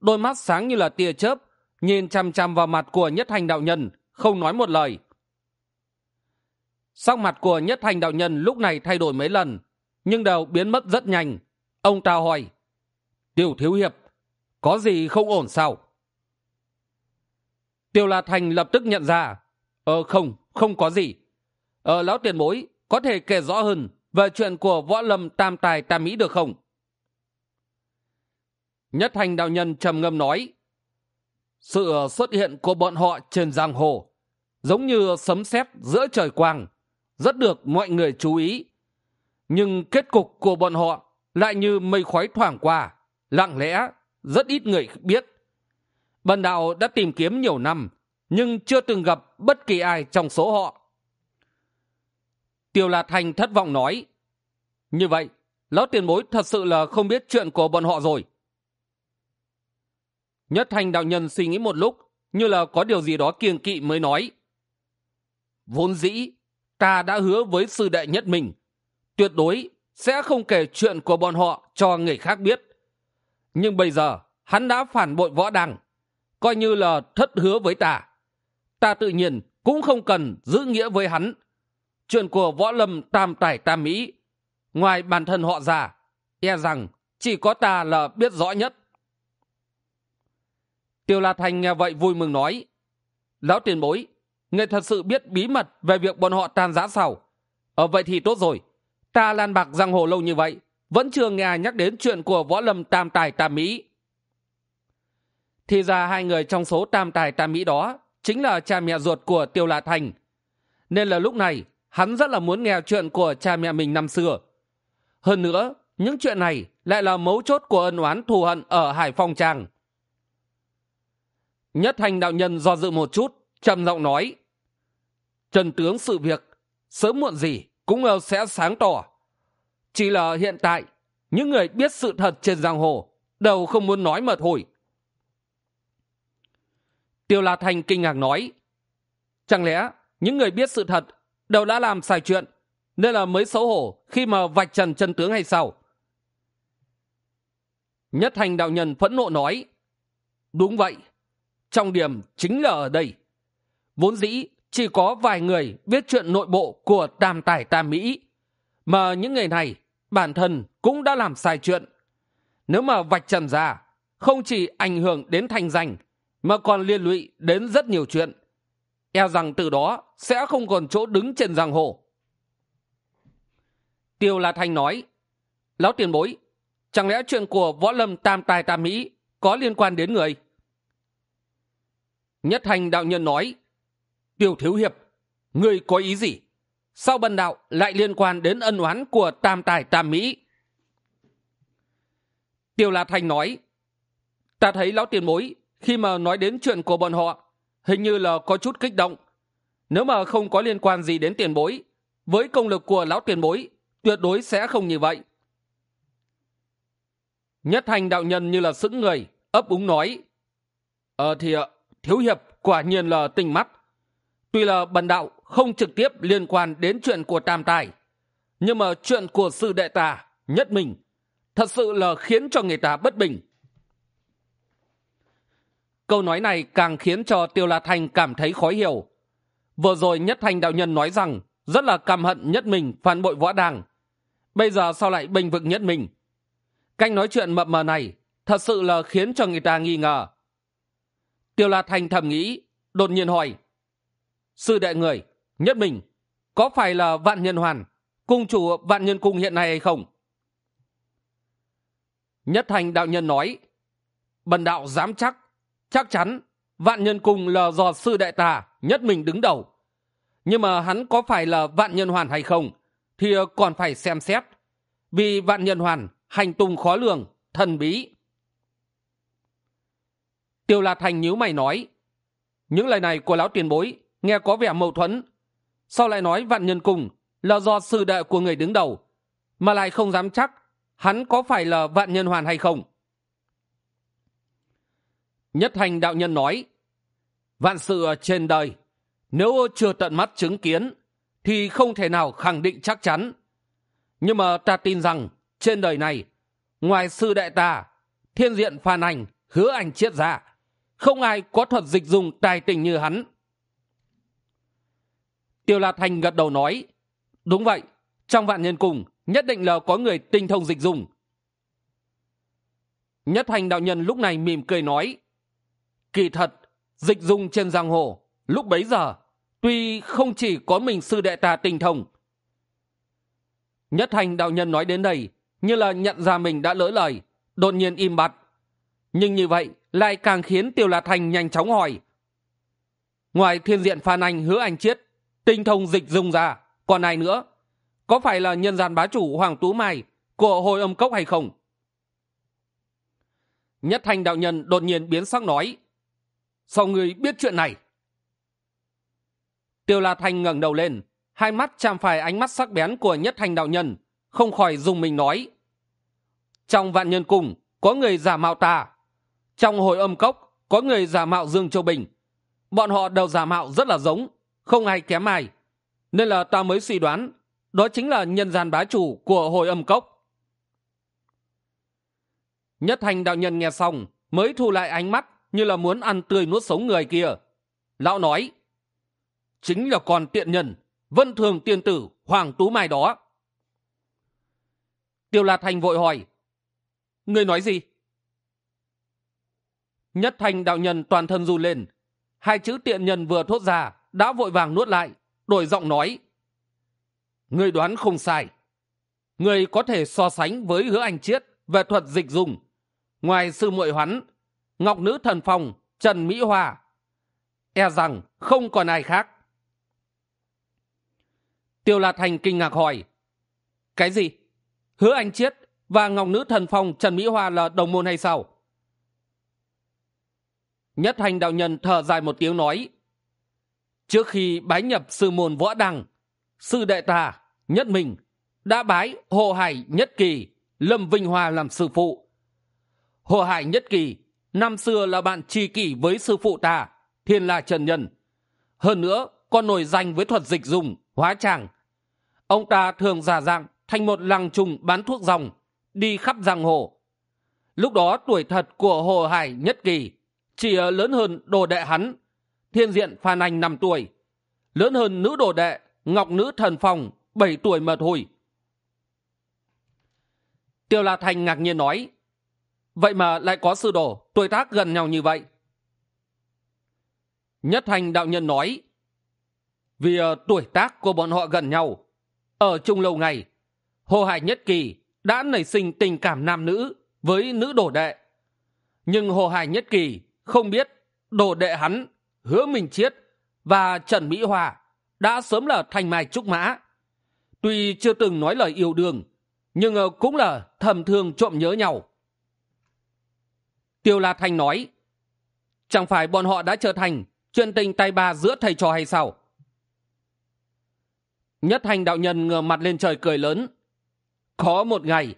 đôi mắt sáng như là tia chớp, nhìn chằm chằm vào mặt của nhất hành đạo nhân không nói một lời. Sắc mặt của nhất hành đạo nhân lúc này thay đổi mấy lần, nhưng đều biến mất rất nhanh. Ông ta hỏi tiêu thiếu hiệp, có gì không ổn sao? Tiêu la thành lập tức nhận ra ờ không không có gì. Ờ lão tiền bối, có thể kể rõ hơn về chuyện của võ lâm tam tài tam mỹ được không? Nhất thành đạo nhân trầm ngâm nói, sự xuất hiện của bọn họ trên giang hồ giống như sấm sét giữa trời quang, rất được mọi người chú ý. Nhưng kết cục của bọn họ lại như mây khói thoảng qua, lặng lẽ, rất ít người biết. Bần đạo đã tìm kiếm nhiều năm, nhưng chưa từng gặp bất kỳ ai trong số họ. Tiêu la thành thất vọng nói, như vậy, lão tiền bối thật sự là không biết chuyện của bọn họ rồi. Nhất thành đạo nhân suy nghĩ một lúc, như là có điều gì đó kiêng kỵ mới nói vốn dĩ, ta đã hứa với sư đệ nhất mình, tuyệt đối sẽ không kể chuyện của bọn họ cho người khác biết. Nhưng bây giờ, hắn đã phản bội võ đăng coi như là thất hứa với ta. Ta tự nhiên cũng không cần giữ nghĩa với hắn. Chuyện của võ lâm tam tài tam mỹ, ngoài bản thân họ già e rằng chỉ có ta là biết rõ nhất. Tiêu la thành nghe vậy vui mừng nói, lão tiền bối người thật sự biết bí mật về việc bọn họ tan giã sao ở ờ, vậy thì tốt rồi. Ta lan bạc giang hồ lâu như vậy vẫn chưa nghe nhắc đến chuyện của võ lâm tam tài tam mỹ. Thì ra hai người trong số tam tài tam mỹ đó chính là cha mẹ ruột của tiêu lạ thành. Nên là lúc này hắn rất là muốn nghe chuyện của cha mẹ mình năm xưa. Hơn nữa những chuyện này lại là mấu chốt của ân oán thù hận ở hải phong trang. Nhất thành đạo nhân do dự một chút trầm giọng nói trần tướng sự việc, sớm muộn gì cũng sẽ sáng tỏ. Chỉ là hiện tại, những người biết sự thật trên giang hồ đều không muốn nói mà thôi. Tiêu la thành kinh ngạc nói, chẳng lẽ những người biết sự thật đều đã làm sai chuyện, nên là mới xấu hổ khi mà vạch trần chân tướng hay sao? Nhất thành đạo nhân phẫn nộ nói, đúng vậy trong điểm chính là ở đây. Vốn dĩ chỉ có vài người biết chuyện nội bộ của tam tài tam mỹ. Mà những người này, bản thân cũng đã làm sai chuyện. Nếu mà vạch trần ra, không chỉ ảnh hưởng đến thành danh, mà còn liên lụy đến rất nhiều chuyện. E rằng từ đó sẽ không còn chỗ đứng trên giang hồ. Tiêu la thanh nói, lão tiền bối, chẳng lẽ chuyện của võ lâm tam tài tam mỹ có liên quan đến người? Nhất thành đạo nhân nói tiêu thiếu hiệp. Người có ý gì? Sao bần đạo lại liên quan đến ân oán của tam tài tam mỹ? Tiêu la thanh nói, ta thấy lão tiền bối, khi mà nói đến chuyện của bọn họ, hình như là có chút kích động. Nếu mà không có liên quan gì đến tiền bối, với công lực của lão tiền bối, tuyệt đối sẽ không như vậy. Nhất thành đạo nhân như là sững người, ấp úng nói ờ thì, thiếu hiệp quả nhiên là tình mắt tuy là bần đạo không trực tiếp liên quan đến chuyện của tam tài, nhưng mà chuyện của sư đệ ta nhất mình thật sự là khiến cho người ta bất bình. Câu nói này càng khiến cho tiêu la thanh cảm thấy khó hiểu. Vừa rồi nhất thanh đạo nhân nói rằng rất là căm hận nhất mình phản bội võ đàng. Bây giờ sao lại bình vực nhất mình canh nói chuyện mập mờ này thật sự là khiến cho người ta nghi ngờ. Tiêu la thanh thầm nghĩ, đột nhiên hỏi sư đệ người, nhất mình, có phải là vạn nhân hoàn, cung chủ vạn nhân cung hiện nay hay không? Nhất thành đạo nhân nói, bần đạo dám chắc chắc chắn vạn nhân cùng là do sư đại tà nhất mình đứng đầu. Nhưng mà hắn có phải là vạn nhân hoàn hay không thì còn phải xem xét, vì vạn nhân hoàn hành tung khó lường, thần bí. Tiêu la thành nhíu mày nói, những lời này của lão tiền bối nghe có vẻ mâu thuẫn. Sau lại nói vạn nhân cùng là do sư đệ của người đứng đầu, mà lại không dám chắc hắn có phải là vạn nhân hoàn hay không. Nhất thành đạo nhân nói, vạn sự trên đời, nếu chưa tận mắt chứng kiến thì không thể nào khẳng định chắc chắn. Nhưng mà ta tin rằng trên đời này, ngoài sư đệ ta, thiên diện phan ảnh, hứa ảnh triết giả không ai có thuật dịch dùng tài tình như hắn tiêu la thành gật đầu nói, đúng vậy, trong vạn nhân cùng, nhất định là có người tinh thông dịch dùng. Nhất thành đạo nhân lúc này mỉm cười nói, kỳ thật, dịch dùng trên giang hồ, lúc bấy giờ, tuy không chỉ có mình sư đệ ta tinh thông. Nhất thành đạo nhân nói đến đây, như là nhận ra mình đã lỡ lời, đột nhiên im bặt. Nhưng như vậy, lại càng khiến tiêu la thành nhanh chóng hỏi, ngoài thiên diện phan anh, hứa anh chiết tinh thông dịch dùng ra. Còn ai nữa? Có phải là nhân gian bá chủ hoàng tú mai của hồi âm cốc hay không? Nhất Thanh đạo nhân đột nhiên biến sắc nói, sao người biết chuyện này? Tiêu la thanh ngẩng đầu lên, hai mắt chạm phải ánh mắt sắc bén của nhất Thanh đạo nhân, không khỏi dùng mình nói, trong vạn nhân cùng có người giả mạo ta. Trong hồi âm cốc, có người giả mạo dương châu bình. Bọn họ đều giả mạo rất là giống không ai kém ai. Nên là ta mới suy đoán, đó chính là nhân gian bá chủ của hồi âm cốc. Nhất thành đạo nhân nghe xong, mới thu lại ánh mắt như là muốn ăn tươi nuốt sống người kia. Lão nói, chính là con tiện nhân, vân thường tiên tử, hoàng tú mai đó. Tiêu la thành vội hỏi người nói gì? Nhất thành đạo nhân toàn thân run lên, hai chữ tiện nhân vừa thốt ra đã vội vàng nuốt lại đổi giọng nói. Người đoán không sai. Người có thể so sánh với hứa anh chiết về thuật dịch dùng. Ngoài sư muội hoắn ngọc nữ thần phòng trần mỹ hòa, e rằng không còn ai khác. Tiêu la thành kinh ngạc hỏi cái gì? Hứa anh chiết và ngọc nữ thần phòng trần mỹ hòa là đồng môn hay sao? Nhất hành đạo nhân thở dài một tiếng nói trước khi bái nhập sư môn võ đăng, sư đệ ta, nhất mình đã bái hồ hải nhất kỳ, lâm vinh hoa làm sư phụ. Hồ hải nhất kỳ, năm xưa là bạn tri kỷ với sư phụ ta, thiên la trần nhân. Hơn nữa còn nổi danh với thuật dịch dùng hóa tràng ông ta thường giả dạng thành một làng trùng bán thuốc dòng đi khắp giang hồ. Lúc đó tuổi thật của hồ hải nhất kỳ chỉ lớn hơn đồ đệ hắn thiên diện phan anh năm tuổi. Lớn hơn nữ đồ đệ ngọc nữ thần phòng bảy tuổi mật hồi tiêu la thành ngạc nhiên nói vậy mà lại có sư đồ tuổi tác gần nhau như vậy. Nhất thành đạo nhân nói vì uh, tuổi tác của bọn họ gần nhau. Ở chung lâu ngày hồ hải nhất kỳ đã nảy sinh tình cảm nam nữ với nữ đồ đệ. Nhưng hồ hải nhất kỳ không biết đồ đệ hắn hứa minh chiết và trần mỹ hòa đã sớm là thành mai trúc mã. Tuy chưa từng nói lời yêu đương, nhưng ờ, cũng là thầm thương trộm nhớ nhau. Tiêu la thanh nói, chẳng phải bọn họ đã trở thành chuyện tình tay ba giữa thầy trò hay sao? Nhất thành đạo nhân ngửa mặt lên trời cười lớn, có một ngày,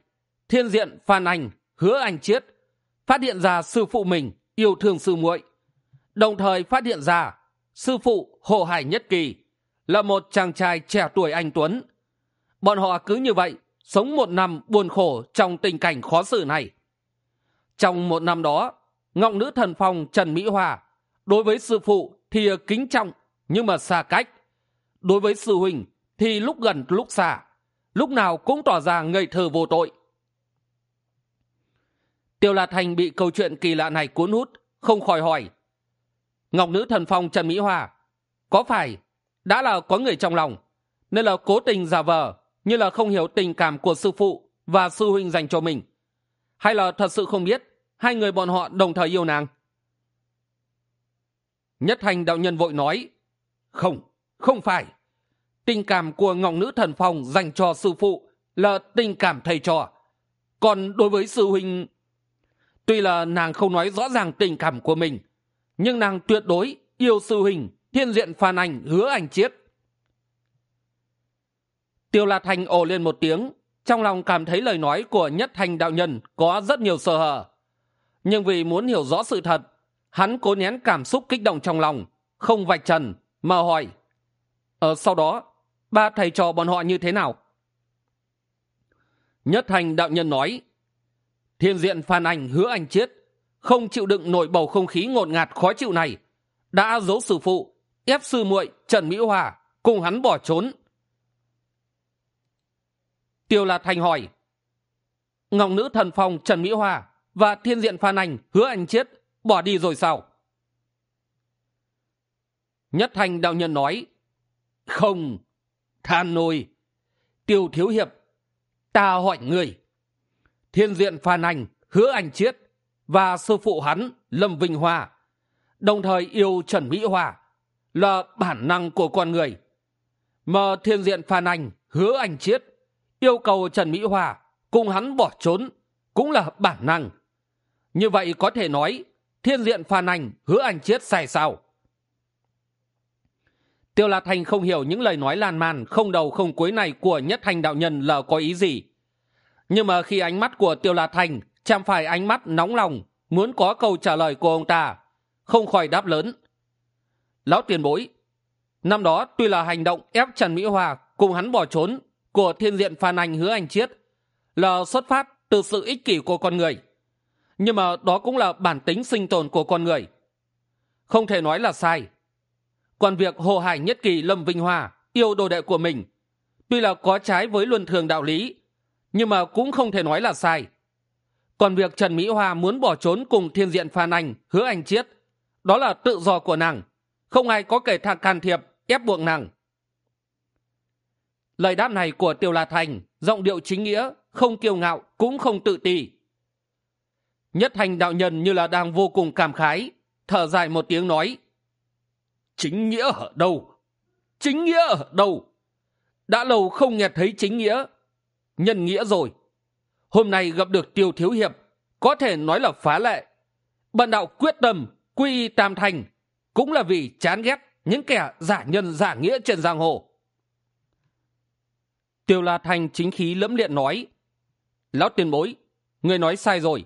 thiên diện phan anh hứa anh chiết phát hiện ra sư phụ mình yêu thương sư muội đồng thời phát hiện ra sư phụ hồ hải nhất kỳ là một chàng trai trẻ tuổi anh tuấn. Bọn họ cứ như vậy sống một năm buồn khổ trong tình cảnh khó xử này. Trong một năm đó ngọc nữ thần phong trần mỹ hòa đối với sư phụ thì kính trọng nhưng mà xa cách. Đối với sư huynh thì lúc gần lúc xa, lúc nào cũng tỏ ra ngây thơ vô tội. Tiêu la thành bị câu chuyện kỳ lạ này cuốn hút, không khỏi hỏi ngọc nữ thần phong trần mỹ Hoa, có phải đã là có người trong lòng, nên là cố tình giả vờ như là không hiểu tình cảm của sư phụ và sư huynh dành cho mình? Hay là thật sự không biết hai người bọn họ đồng thời yêu nàng? Nhất thành đạo nhân vội nói, không không phải. Tình cảm của ngọc nữ thần phong dành cho sư phụ là tình cảm thầy trò. Còn đối với sư huynh, tuy là nàng không nói rõ ràng tình cảm của mình nhưng nàng tuyệt đối yêu sư hình thiên diện phàn ảnh, hứa anh chiết. Tiêu la thành ồ lên một tiếng, trong lòng cảm thấy lời nói của nhất thành đạo nhân có rất nhiều sơ hở. Nhưng vì muốn hiểu rõ sự thật, hắn cố nén cảm xúc kích động trong lòng, không vạch trần, mà hỏi ở sau đó, ba thầy trò bọn họ như thế nào? Nhất thành đạo nhân nói, thiên diện phàn ảnh, hứa anh chiết không chịu đựng nổi bầu không khí ngột ngạt khó chịu này, đã giấu sư phụ, ép sư muội trần mỹ hòa cùng hắn bỏ trốn tiêu là thành hỏi, ngọc nữ thần phong trần mỹ hòa và thiên diện phan anh hứa anh chết, bỏ đi rồi sao nhất thành đạo nhân nói, không, than nôi, tiêu thiếu hiệp, ta hỏi người thiên diện phan anh hứa anh chết và sư phụ hắn, lâm vinh hoa. Đồng thời yêu trần mỹ hòa là bản năng của con người. Mà thiên diện phan anh hứa anh chiết yêu cầu trần mỹ hòa cùng hắn bỏ trốn cũng là bản năng. Như vậy có thể nói, thiên diện phan anh hứa anh chiết sai sao? Tiêu la thành không hiểu những lời nói lan man không đầu không cuối này của nhất thành đạo nhân là có ý gì. Nhưng mà khi ánh mắt của tiêu la thành chạm phải ánh mắt nóng lòng, muốn có câu trả lời của ông ta. Không khỏi đáp lớn. Lão tiền bối, năm đó tuy là hành động ép trần mỹ hòa cùng hắn bỏ trốn của thiên diện phan anh hứa anh chiết, là xuất phát từ sự ích kỷ của con người. Nhưng mà đó cũng là bản tính sinh tồn của con người. Không thể nói là sai. Còn việc hồ hải nhất kỳ, lâm vinh hoa yêu đồ đệ của mình, tuy là có trái với luân thường đạo lý, nhưng mà cũng không thể nói là sai còn việc trần mỹ hoa muốn bỏ trốn cùng thiên diện phan anh, hứa anh chiết đó là tự do của nàng. Không ai có kể thạc can thiệp, ép buộc nàng. Lời đáp này của tiêu la thành, giọng điệu chính nghĩa, không kiêu ngạo, cũng không tự ti. Nhất thành đạo nhân như là đang vô cùng cảm khái, thở dài một tiếng nói, chính nghĩa ở đâu? Chính nghĩa ở đâu? Đã lâu không nghe thấy chính nghĩa, nhân nghĩa rồi hôm nay gặp được tiêu thiếu hiệp, có thể nói là phá lệ. Bần đạo quyết tâm quy y tam thành cũng là vì chán ghét những kẻ giả nhân giả nghĩa trên giang hồ. Tiêu la thành chính khí lẫm liệt nói, lão tiền bối, người nói sai rồi.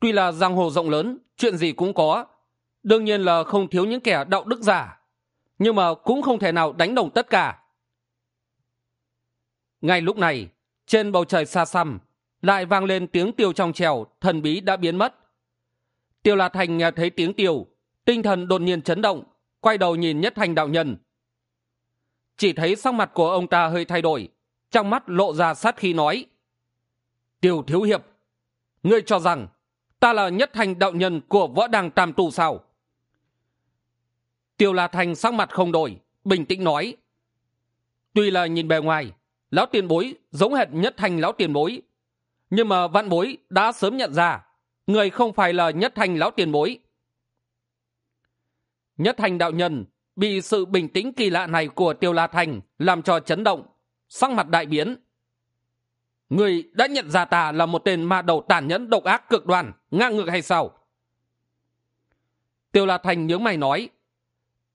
Tuy là giang hồ rộng lớn, chuyện gì cũng có. Đương nhiên là không thiếu những kẻ đạo đức giả, nhưng mà cũng không thể nào đánh đồng tất cả. Ngay lúc này, trên bầu trời xa xăm lại vang lên tiếng tiêu trong trèo, thần bí đã biến mất. Tiêu la thành nghe thấy tiếng tiêu tinh thần đột nhiên chấn động, quay đầu nhìn nhất thành đạo nhân. Chỉ thấy sắc mặt của ông ta hơi thay đổi, trong mắt lộ ra sát khi nói tiêu thiếu hiệp, ngươi cho rằng ta là nhất thành đạo nhân của võ đàng tam tu sao? Tiêu la thành sắc mặt không đổi, bình tĩnh nói, tuy là nhìn bề ngoài, lão tiền bối giống hệt nhất thành lão tiền bối nhưng mà vạn bối đã sớm nhận ra, người không phải là nhất thành lão tiền bối. Nhất thành đạo nhân bị sự bình tĩnh kỳ lạ này của tiêu la thành làm cho chấn động, sắc mặt đại biến. Người đã nhận ra ta là một tên ma đầu tàn nhẫn độc ác cực đoan, ngang ngược hay sao? Tiêu la thành nhớ mày nói,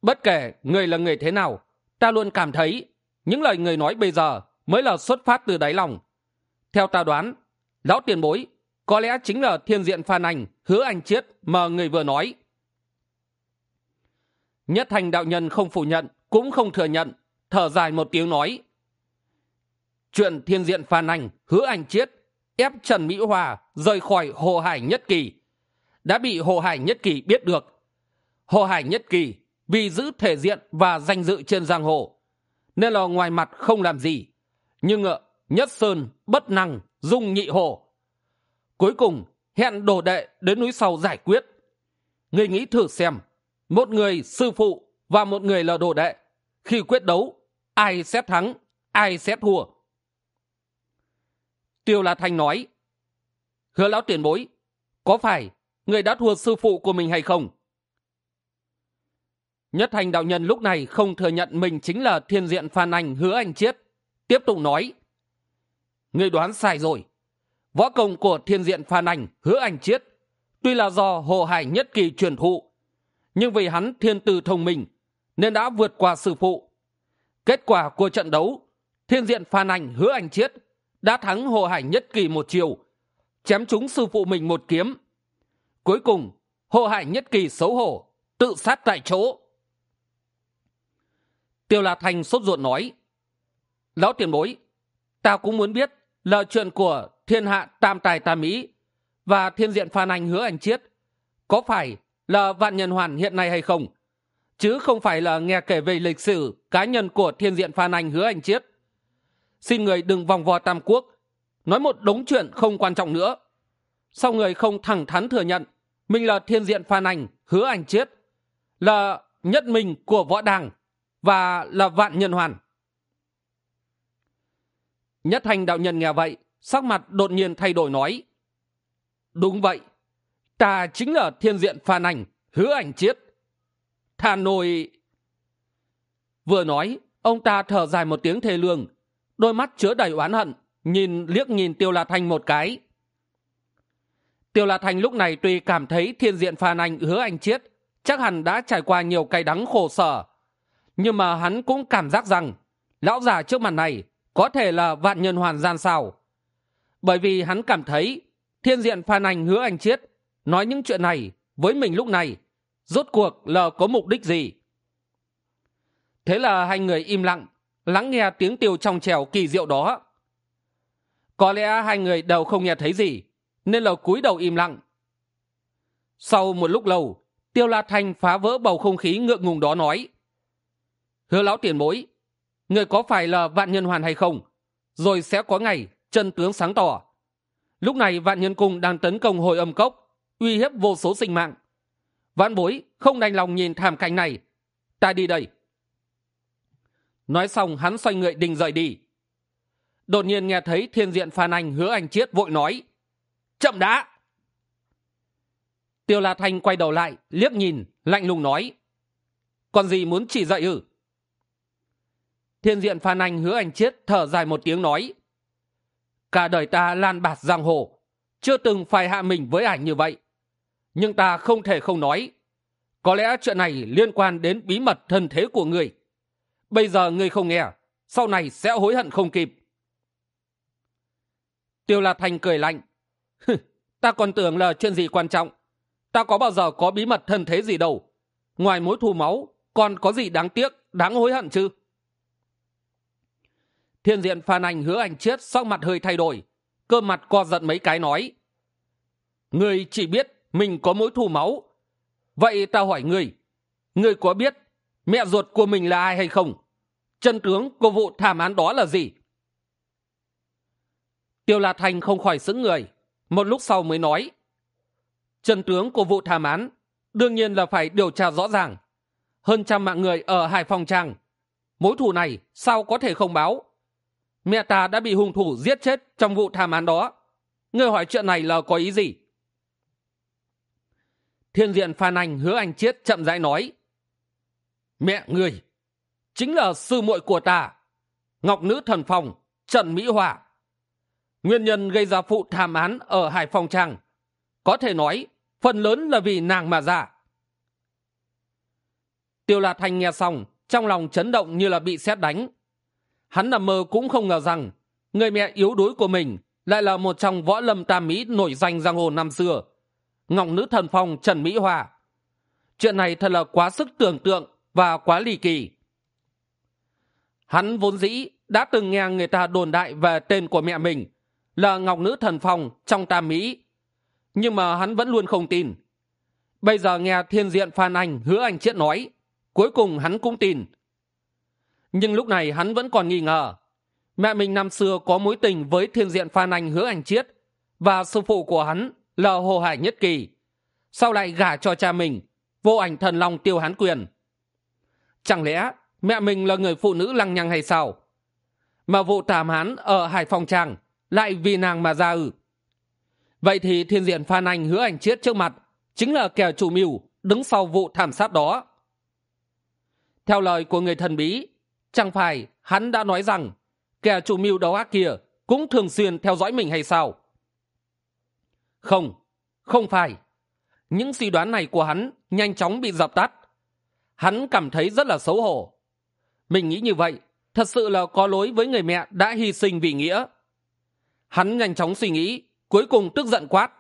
bất kể người là người thế nào, ta luôn cảm thấy những lời người nói bây giờ mới là xuất phát từ đáy lòng. Theo ta đoán lão tiền bối, có lẽ chính là thiên diện phan anh, hứa anh chiết mà người vừa nói. Nhất thành đạo nhân không phủ nhận, cũng không thừa nhận, thở dài một tiếng nói. Chuyện thiên diện phan anh, hứa anh chiết ép trần mỹ hòa rời khỏi hồ hải nhất kỳ. Đã bị hồ hải nhất kỳ biết được. Hồ hải nhất kỳ vì giữ thể diện và danh dự trên giang hồ, nên là ngoài mặt không làm gì. Nhưng nhất sơn bất năng dung nhị hồ. Cuối cùng, hẹn đồ đệ đến núi sau giải quyết. Người nghĩ thử xem, một người sư phụ và một người là đồ đệ, khi quyết đấu, ai sẽ thắng, ai sẽ thua? Tiêu la thanh nói, hứa lão tiền bối, có phải người đã thua sư phụ của mình hay không? Nhất thành đạo nhân lúc này không thừa nhận mình chính là thiên diện phan anh hứa anh chiết, tiếp tục nói người đoán sai rồi. Võ công của thiên diện phan anh hứa anh chiết tuy là do hồ hải nhất kỳ truyền thụ, nhưng vì hắn thiên tư thông minh nên đã vượt qua sư phụ. Kết quả của trận đấu, thiên diện phan anh hứa anh chiết đã thắng hồ hải nhất kỳ một chiều, chém trúng sư phụ mình một kiếm. Cuối cùng hồ hải nhất kỳ xấu hổ, tự sát tại chỗ. Tiêu la thành sốt ruột nói, lão tiền bối, ta cũng muốn biết là chuyện của thiên hạ tam tài tam mỹ và thiên diện phan anh hứa anh chiết, có phải là vạn nhân hoàn hiện nay hay không? Chứ không phải là nghe kể về lịch sử cá nhân của thiên diện phan anh hứa anh chiết. Xin người đừng vòng vo tam quốc, nói một đống chuyện không quan trọng nữa. Sau người không thẳng thắn thừa nhận mình là thiên diện phan anh hứa anh chiết, là nhất mình của võ đàng và là vạn nhân hoàn? Nhất thành đạo nhân nghe vậy, sắc mặt đột nhiên thay đổi nói, đúng vậy, ta chính là thiên diện phan ảnh, hứa ảnh chiết. Thà nồi vừa nói, ông ta thở dài một tiếng thê lương, đôi mắt chứa đầy oán hận, nhìn liếc nhìn tiêu la thanh một cái. Tiêu la thanh lúc này tuy cảm thấy thiên diện phan anh hứa anh chiết chắc hẳn đã trải qua nhiều cay đắng khổ sở, nhưng mà hắn cũng cảm giác rằng, lão già trước mặt này có thể là vạn nhân hoàn gian sao? Bởi vì hắn cảm thấy thiên diện phan anh hứa anh chiết nói những chuyện này với mình lúc này, rốt cuộc là có mục đích gì? Thế là hai người im lặng, lắng nghe tiếng tiêu trong trèo kỳ diệu đó. Có lẽ hai người đều không nghe thấy gì, nên là cúi đầu im lặng. Sau một lúc lâu, tiêu la thanh phá vỡ bầu không khí ngượng ngùng đó nói, hứa lão tiền bối người có phải là vạn nhân hoàn hay không? Rồi sẽ có ngày, chân tướng sáng tỏ. Lúc này vạn nhân cung đang tấn công hồi âm cốc, uy hiếp vô số sinh mạng. Vạn bối, không đành lòng nhìn thảm cảnh này. Ta đi đây. Nói xong, hắn xoay người đình rời đi. Đột nhiên nghe thấy thiên diện phan anh hứa anh chiết vội nói, chậm đã. Tiêu la thanh quay đầu lại, liếc nhìn, lạnh lùng nói, còn gì muốn chỉ dạy ư? Thiên diện phan anh hứa anh chiết thở dài một tiếng nói. Cả đời ta lan bạt giang hồ, chưa từng phải hạ mình với ảnh như vậy. Nhưng ta không thể không nói, có lẽ chuyện này liên quan đến bí mật thân thế của người. Bây giờ người không nghe, sau này sẽ hối hận không kịp. Tiêu la thành cười lạnh. Ta còn tưởng là chuyện gì quan trọng. Ta có bao giờ có bí mật thân thế gì đâu. Ngoài mối thù máu, còn có gì đáng tiếc, đáng hối hận chứ? Thiên diện phan anh hứa anh chết, sắc mặt hơi thay đổi, cơ mặt co giận mấy cái nói người chỉ biết mình có mối thù máu. Vậy ta hỏi người người có biết mẹ ruột của mình là ai hay không? Chân tướng của vụ thảm án đó là gì? Tiêu la thành không khỏi sững người, một lúc sau mới nói, chân tướng của vụ thảm án đương nhiên là phải điều tra rõ ràng. Hơn trăm mạng người ở hải phòng trang mối thù này sao có thể không báo? Mẹ ta đã bị hung thủ giết chết trong vụ thảm án đó. Người hỏi chuyện này là có ý gì? Thiên diện phan anh hứa anh chiết chậm rãi nói, mẹ người chính là sư muội của ta, ngọc nữ thần phòng trần mỹ hòa. Nguyên nhân gây ra vụ thảm án ở hải phòng trang, có thể nói phần lớn là vì nàng mà ra. Tiêu la thanh nghe xong, trong lòng chấn động như là bị xét đánh hắn nằm mơ cũng không ngờ rằng, người mẹ yếu đuối của mình lại là một trong võ lâm tam mỹ nổi danh giang hồ năm xưa ngọc nữ thần phong trần mỹ hòa chuyện này thật là quá sức tưởng tượng và quá lì kỳ. Hắn vốn dĩ đã từng nghe người ta đồn đại về tên của mẹ mình là ngọc nữ thần phong trong tam mỹ, nhưng mà hắn vẫn luôn không tin. Bây giờ nghe thiên diện phan anh hứa anh chiết nói, cuối cùng hắn cũng tin nhưng lúc này hắn vẫn còn nghi ngờ. Mẹ mình năm xưa có mối tình với thiên diện phan anh hứa anh chiết, và sư phụ của hắn là hồ hải nhất kỳ. Sau lại gả cho cha mình, vô ảnh thần long tiêu hán quyền. Chẳng lẽ mẹ mình là người phụ nữ lăng nhăng hay sao? Mà vụ tàm hán ở hải phòng tràng lại vì nàng mà ra ư. Vậy thì thiên diện phan anh hứa ảnh chiết trước mặt chính là kẻ chủ mưu đứng sau vụ thảm sát đó. Theo lời của người thần bí chẳng phải hắn đã nói rằng kẻ chủ mưu đấu ác kia cũng thường xuyên theo dõi mình hay sao? Không không phải. Những suy đoán này của hắn nhanh chóng bị dập tắt. Hắn cảm thấy rất là xấu hổ. Mình nghĩ như vậy thật sự là có lỗi với người mẹ đã hy sinh vì nghĩa. Hắn nhanh chóng suy nghĩ, cuối cùng tức giận quát.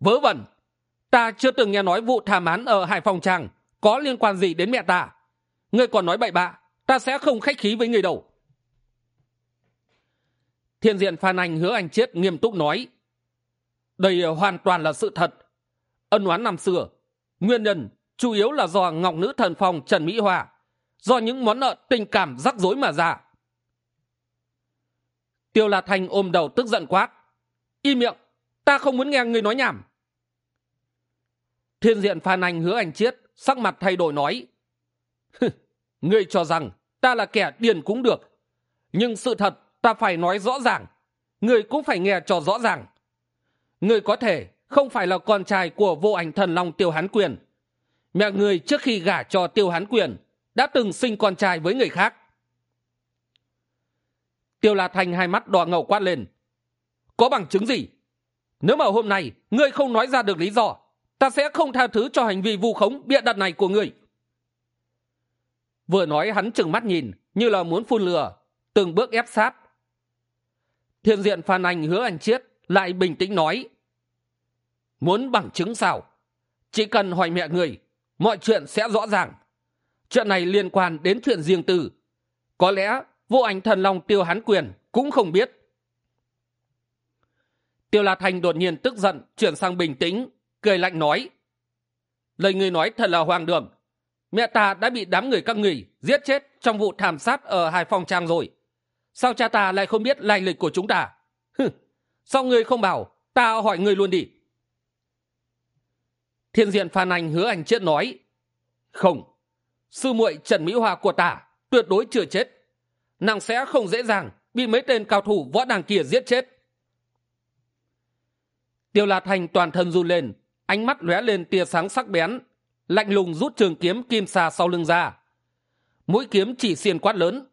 Vớ vẩn, ta chưa từng nghe nói vụ thảm án ở hải phòng tràng có liên quan gì đến mẹ ta. Ngươi còn nói bậy bạ ta sẽ không khách khí với người đâu. Thiên diện phan anh hứa anh chết nghiêm túc nói. Đây hoàn toàn là sự thật. Ân oán năm xưa, nguyên nhân chủ yếu là do ngọc nữ thần phong trần mỹ hòa do những món nợ tình cảm rắc rối mà ra. Tiêu la thanh ôm đầu tức giận quát. Im miệng, ta không muốn nghe người nói nhảm. Thiên diện phan anh hứa anh chiết sắc mặt thay đổi nói. Ngươi cho rằng ta là kẻ điền cũng được. Nhưng sự thật ta phải nói rõ ràng. Người cũng phải nghe cho rõ ràng. Người có thể không phải là con trai của vô ảnh thần long tiêu hán quyền. Mẹ người trước khi gả cho tiêu hán quyền đã từng sinh con trai với người khác. Tiêu la Thanh hai mắt đỏ ngầu quát lên. Có bằng chứng gì? Nếu mà hôm nay ngươi không nói ra được lý do, ta sẽ không tha thứ cho hành vi vu khống bịa đặt này của ngươi vừa nói hắn chừng mắt nhìn, như là muốn phun lửa, từng bước ép sát. Thiên diện phan anh hứa anh chiết lại bình tĩnh nói, muốn bằng chứng sao? Chỉ cần hỏi mẹ người, mọi chuyện sẽ rõ ràng. Chuyện này liên quan đến chuyện riêng tư. Có lẽ vô ảnh thần long tiêu hán quyền cũng không biết. Tiêu la thành đột nhiên tức giận, chuyển sang bình tĩnh, cười lạnh nói, lời người nói thật là hoàng đường mẹ ta đã bị đám người các người giết chết trong vụ thảm sát ở hải phòng trang rồi. Sao cha ta lại không biết lai lịch của chúng ta? Hừ, sao người không bảo ta hỏi người luôn đi? Thiên diện phan anh hứa anh chết nói, không, sư muội trần mỹ hoa của ta tuyệt đối chưa chết. Nàng sẽ không dễ dàng bị mấy tên cao thủ võ đàng kia giết chết. Tiêu la thành toàn thân run lên, ánh mắt lóe lên tia sáng sắc bén lạnh lùng rút trường kiếm kim xà sau lưng ra. Mũi kiếm chỉ xiên quát lớn.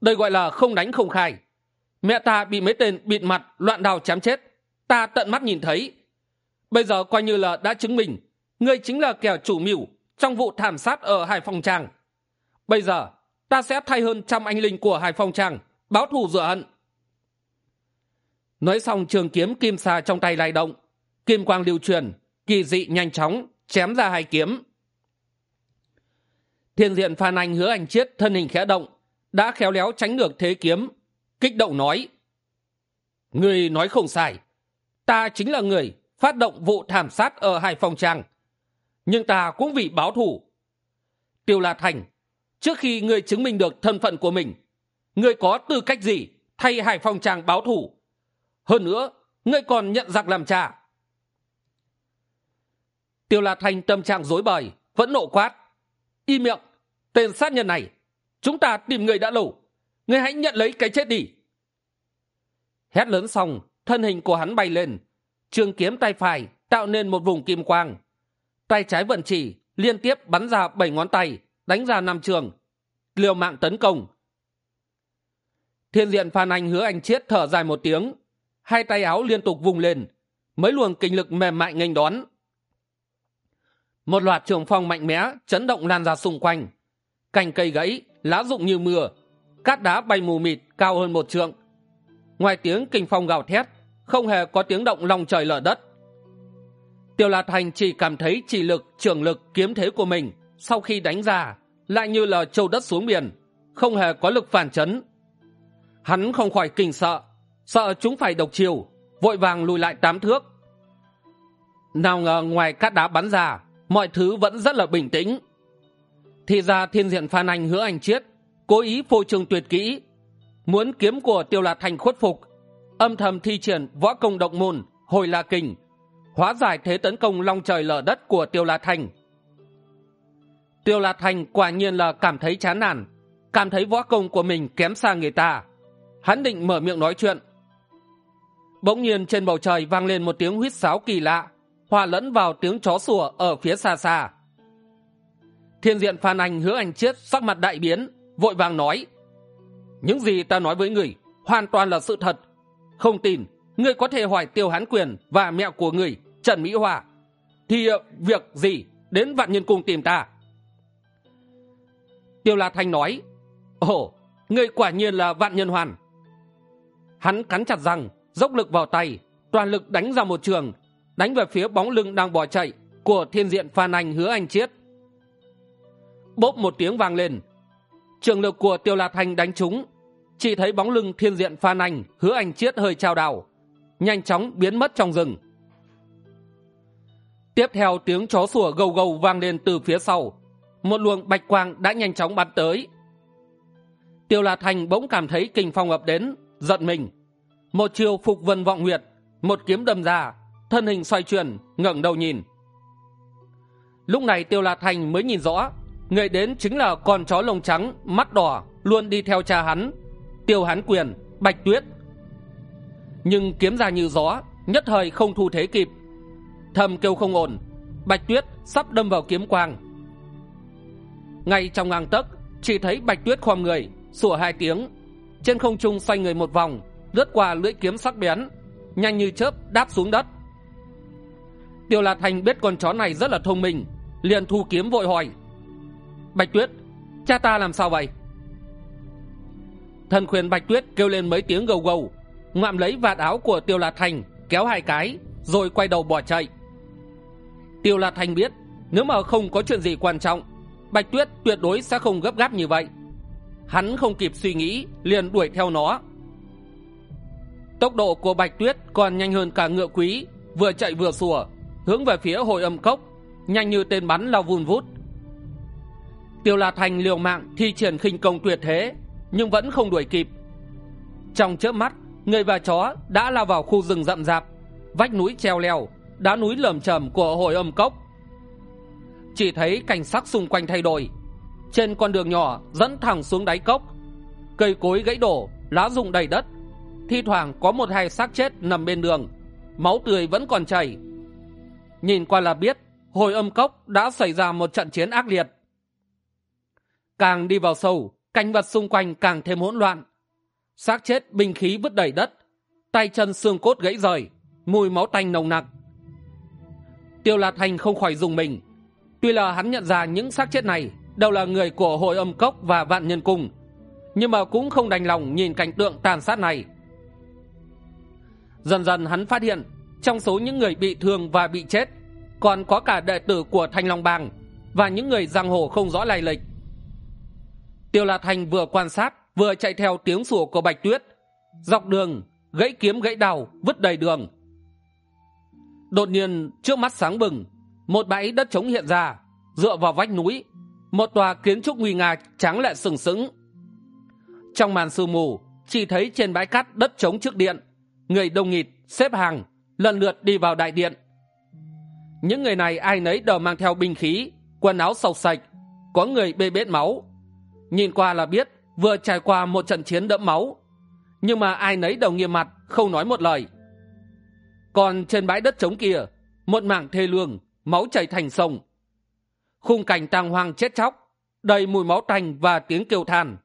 Đây gọi là không đánh không khai. Mẹ ta bị mấy tên bịt mặt, loạn đào chém chết. Ta tận mắt nhìn thấy. Bây giờ coi như là đã chứng minh. Ngươi chính là kẻ chủ mưu trong vụ thảm sát ở hải phòng tràng. Bây giờ, ta sẽ thay hơn trăm anh linh của hải phòng tràng báo thù rửa hận. Nói xong trường kiếm kim xà trong tay lay động. Kim quang lưu truyền, kỳ dị nhanh chóng chém ra hai kiếm. Thiên diện phan anh hứa anh chiết thân hình khẽ động, đã khéo léo tránh được thế kiếm, kích động nói người nói không sai, ta chính là người phát động vụ thảm sát ở hải phòng trang nhưng ta cũng vì báo thù. Tiêu la thành trước khi ngươi chứng minh được thân phận của mình, ngươi có tư cách gì thay hải phòng trang báo thù? Hơn nữa, ngươi còn nhận giặc làm cha tiêu la Thanh tâm trạng dối bời, vẫn nộ quát. Im miệng, tên sát nhân này, chúng ta tìm người đã lâu, người hãy nhận lấy cái chết đi. Hét lớn xong, thân hình của hắn bay lên, trường kiếm tay phải tạo nên một vùng kim quang. Tay trái vận chỉ, liên tiếp bắn ra bảy ngón tay, đánh ra năm trường. Liều mạng tấn công. Thiên diện phan anh hứa anh chiết thở dài một tiếng, hai tay áo liên tục vùng lên mấy luồng kinh lực mềm mại nghênh đón một loạt trường phong mạnh mẽ chấn động lan ra xung quanh. Cành cây gãy, lá rụng như mưa, cát đá bay mù mịt cao hơn một trượng. Ngoài tiếng kinh phong gào thét, không hề có tiếng động lòng trời lở đất. Tiêu la thành chỉ cảm thấy chỉ lực, trường lực kiếm thế của mình sau khi đánh ra lại như là châu đất xuống biển, không hề có lực phản chấn. Hắn không khỏi kinh sợ sợ chúng phải độc chiều, vội vàng lùi lại tám thước. Nào ngờ ngoài cát đá bắn ra mọi thứ vẫn rất là bình tĩnh. Thì ra thiên diện phan anh hứa anh chiết cố ý phô trương tuyệt kỹ muốn kiếm của tiêu la thành khuất phục âm thầm thi triển võ công động môn hồi la kình, hóa giải thế tấn công long trời lở đất của tiêu la thành. Tiêu la thành quả nhiên là cảm thấy chán nản cảm thấy võ công của mình kém xa người ta. Hắn định mở miệng nói chuyện. Bỗng nhiên trên bầu trời vang lên một tiếng huýt sáo kỳ lạ hòa lẫn vào tiếng chó sủa ở phía xa xa. Thiên diện phan anh hứa anh chiết sắc mặt đại biến, vội vàng nói, những gì ta nói với người hoàn toàn là sự thật. Không tin, ngươi có thể hỏi tiêu hán quyền và mẹ của người trần mỹ hòa thì ờ, việc gì đến vạn nhân cung tìm ta? Tiêu la thanh nói, ồ, ngươi quả nhiên là vạn nhân hoàn. Hắn cắn chặt răng, dốc lực vào tay, toàn lực đánh ra một trường đánh về phía bóng lưng đang bỏ chạy của thiên diện phan anh hứa anh chiết. Bốp một tiếng vang lên. Trường lực của tiêu la thanh đánh trúng. Chỉ thấy bóng lưng thiên diện phan anh, hứa anh chiết hơi trao đảo, nhanh chóng biến mất trong rừng. Tiếp theo tiếng chó sủa gầu gầu vang lên từ phía sau. Một luồng bạch quang đã nhanh chóng bắn tới. Tiêu la thanh bỗng cảm thấy kinh phong ập đến, giận mình. Một chiều phục vân vọng nguyệt, một kiếm đâm ra thân hình xoay chuyển, ngẩng đầu nhìn. Lúc này tiêu la thành mới nhìn rõ, người đến chính là con chó lông trắng, mắt đỏ, luôn đi theo cha hắn, tiêu hán quyền, bạch tuyết. Nhưng kiếm ra như gió, nhất thời không thu thế kịp. Thầm kêu không ổn, bạch tuyết sắp đâm vào kiếm quang. Ngay trong ngang tấc, chỉ thấy bạch tuyết khom người, sủa hai tiếng. Trên không trung xoay người một vòng, lướt qua lưỡi kiếm sắc bén, nhanh như chớp đáp xuống đất tiêu lạt thành biết con chó này rất là thông minh, liền thu kiếm vội hỏi. Bạch tuyết, cha ta làm sao vậy? Thần khuyên bạch tuyết kêu lên mấy tiếng gầu gầu, ngoạm lấy vạt áo của tiêu lạt thành kéo hai cái, rồi quay đầu bỏ chạy. Tiêu lạt thành biết, nếu mà không có chuyện gì quan trọng, bạch tuyết tuyệt đối sẽ không gấp gáp như vậy. Hắn không kịp suy nghĩ, liền đuổi theo nó. Tốc độ của bạch tuyết còn nhanh hơn cả ngựa quý, vừa chạy vừa sủa hướng về phía hồi âm cốc, nhanh như tên bắn lao vun vút. Tiêu la thành liều mạng thi triển khinh công tuyệt thế, nhưng vẫn không đuổi kịp. Trong chớp mắt, người và chó đã lao vào khu rừng rậm rạp, vách núi treo leo, đá núi lởm chởm của hồi âm cốc. Chỉ thấy cảnh sắc xung quanh thay đổi, trên con đường nhỏ dẫn thẳng xuống đáy cốc. Cây cối gãy đổ, lá rụng đầy đất, thi thoảng có một hai xác chết nằm bên đường, máu tươi vẫn còn chảy nhìn qua là biết, hồi âm cốc đã xảy ra một trận chiến ác liệt. Càng đi vào sâu, cảnh vật xung quanh càng thêm hỗn loạn. Xác chết binh khí vứt đầy đất, tay chân xương cốt gãy rời, mùi máu tanh nồng nặc. Tiêu lạt thành không khỏi dùng mình. Tuy là hắn nhận ra những xác chết này đều là người của hội âm cốc và vạn nhân cung, nhưng mà cũng không đành lòng nhìn cảnh tượng tàn sát này. Dần dần hắn phát hiện trong số những người bị thương và bị chết, còn có cả đệ tử của thanh long bang và những người giang hồ không rõ lai lịch. Tiêu la thành vừa quan sát, vừa chạy theo tiếng sủa của bạch tuyết, dọc đường, gãy kiếm gãy đào, vứt đầy đường. Đột nhiên, trước mắt sáng bừng, một bãi đất trống hiện ra, dựa vào vách núi, một tòa kiến trúc nguy nga trắng lệ sừng sững. Trong màn sương mù, chỉ thấy trên bãi cát đất trống trước điện, người đông nghịt, xếp hàng lần lượt đi vào đại điện. Những người này ai nấy đều mang theo binh khí, quần áo sọc sạch có người bê bết máu. Nhìn qua là biết vừa trải qua một trận chiến đẫm máu, nhưng mà ai nấy đều nghiêm mặt, không nói một lời. Còn trên bãi đất trống kia, một mảng thê lương, máu chảy thành sông. Khung cảnh tàng hoang chết chóc, đầy mùi máu tanh và tiếng kêu than.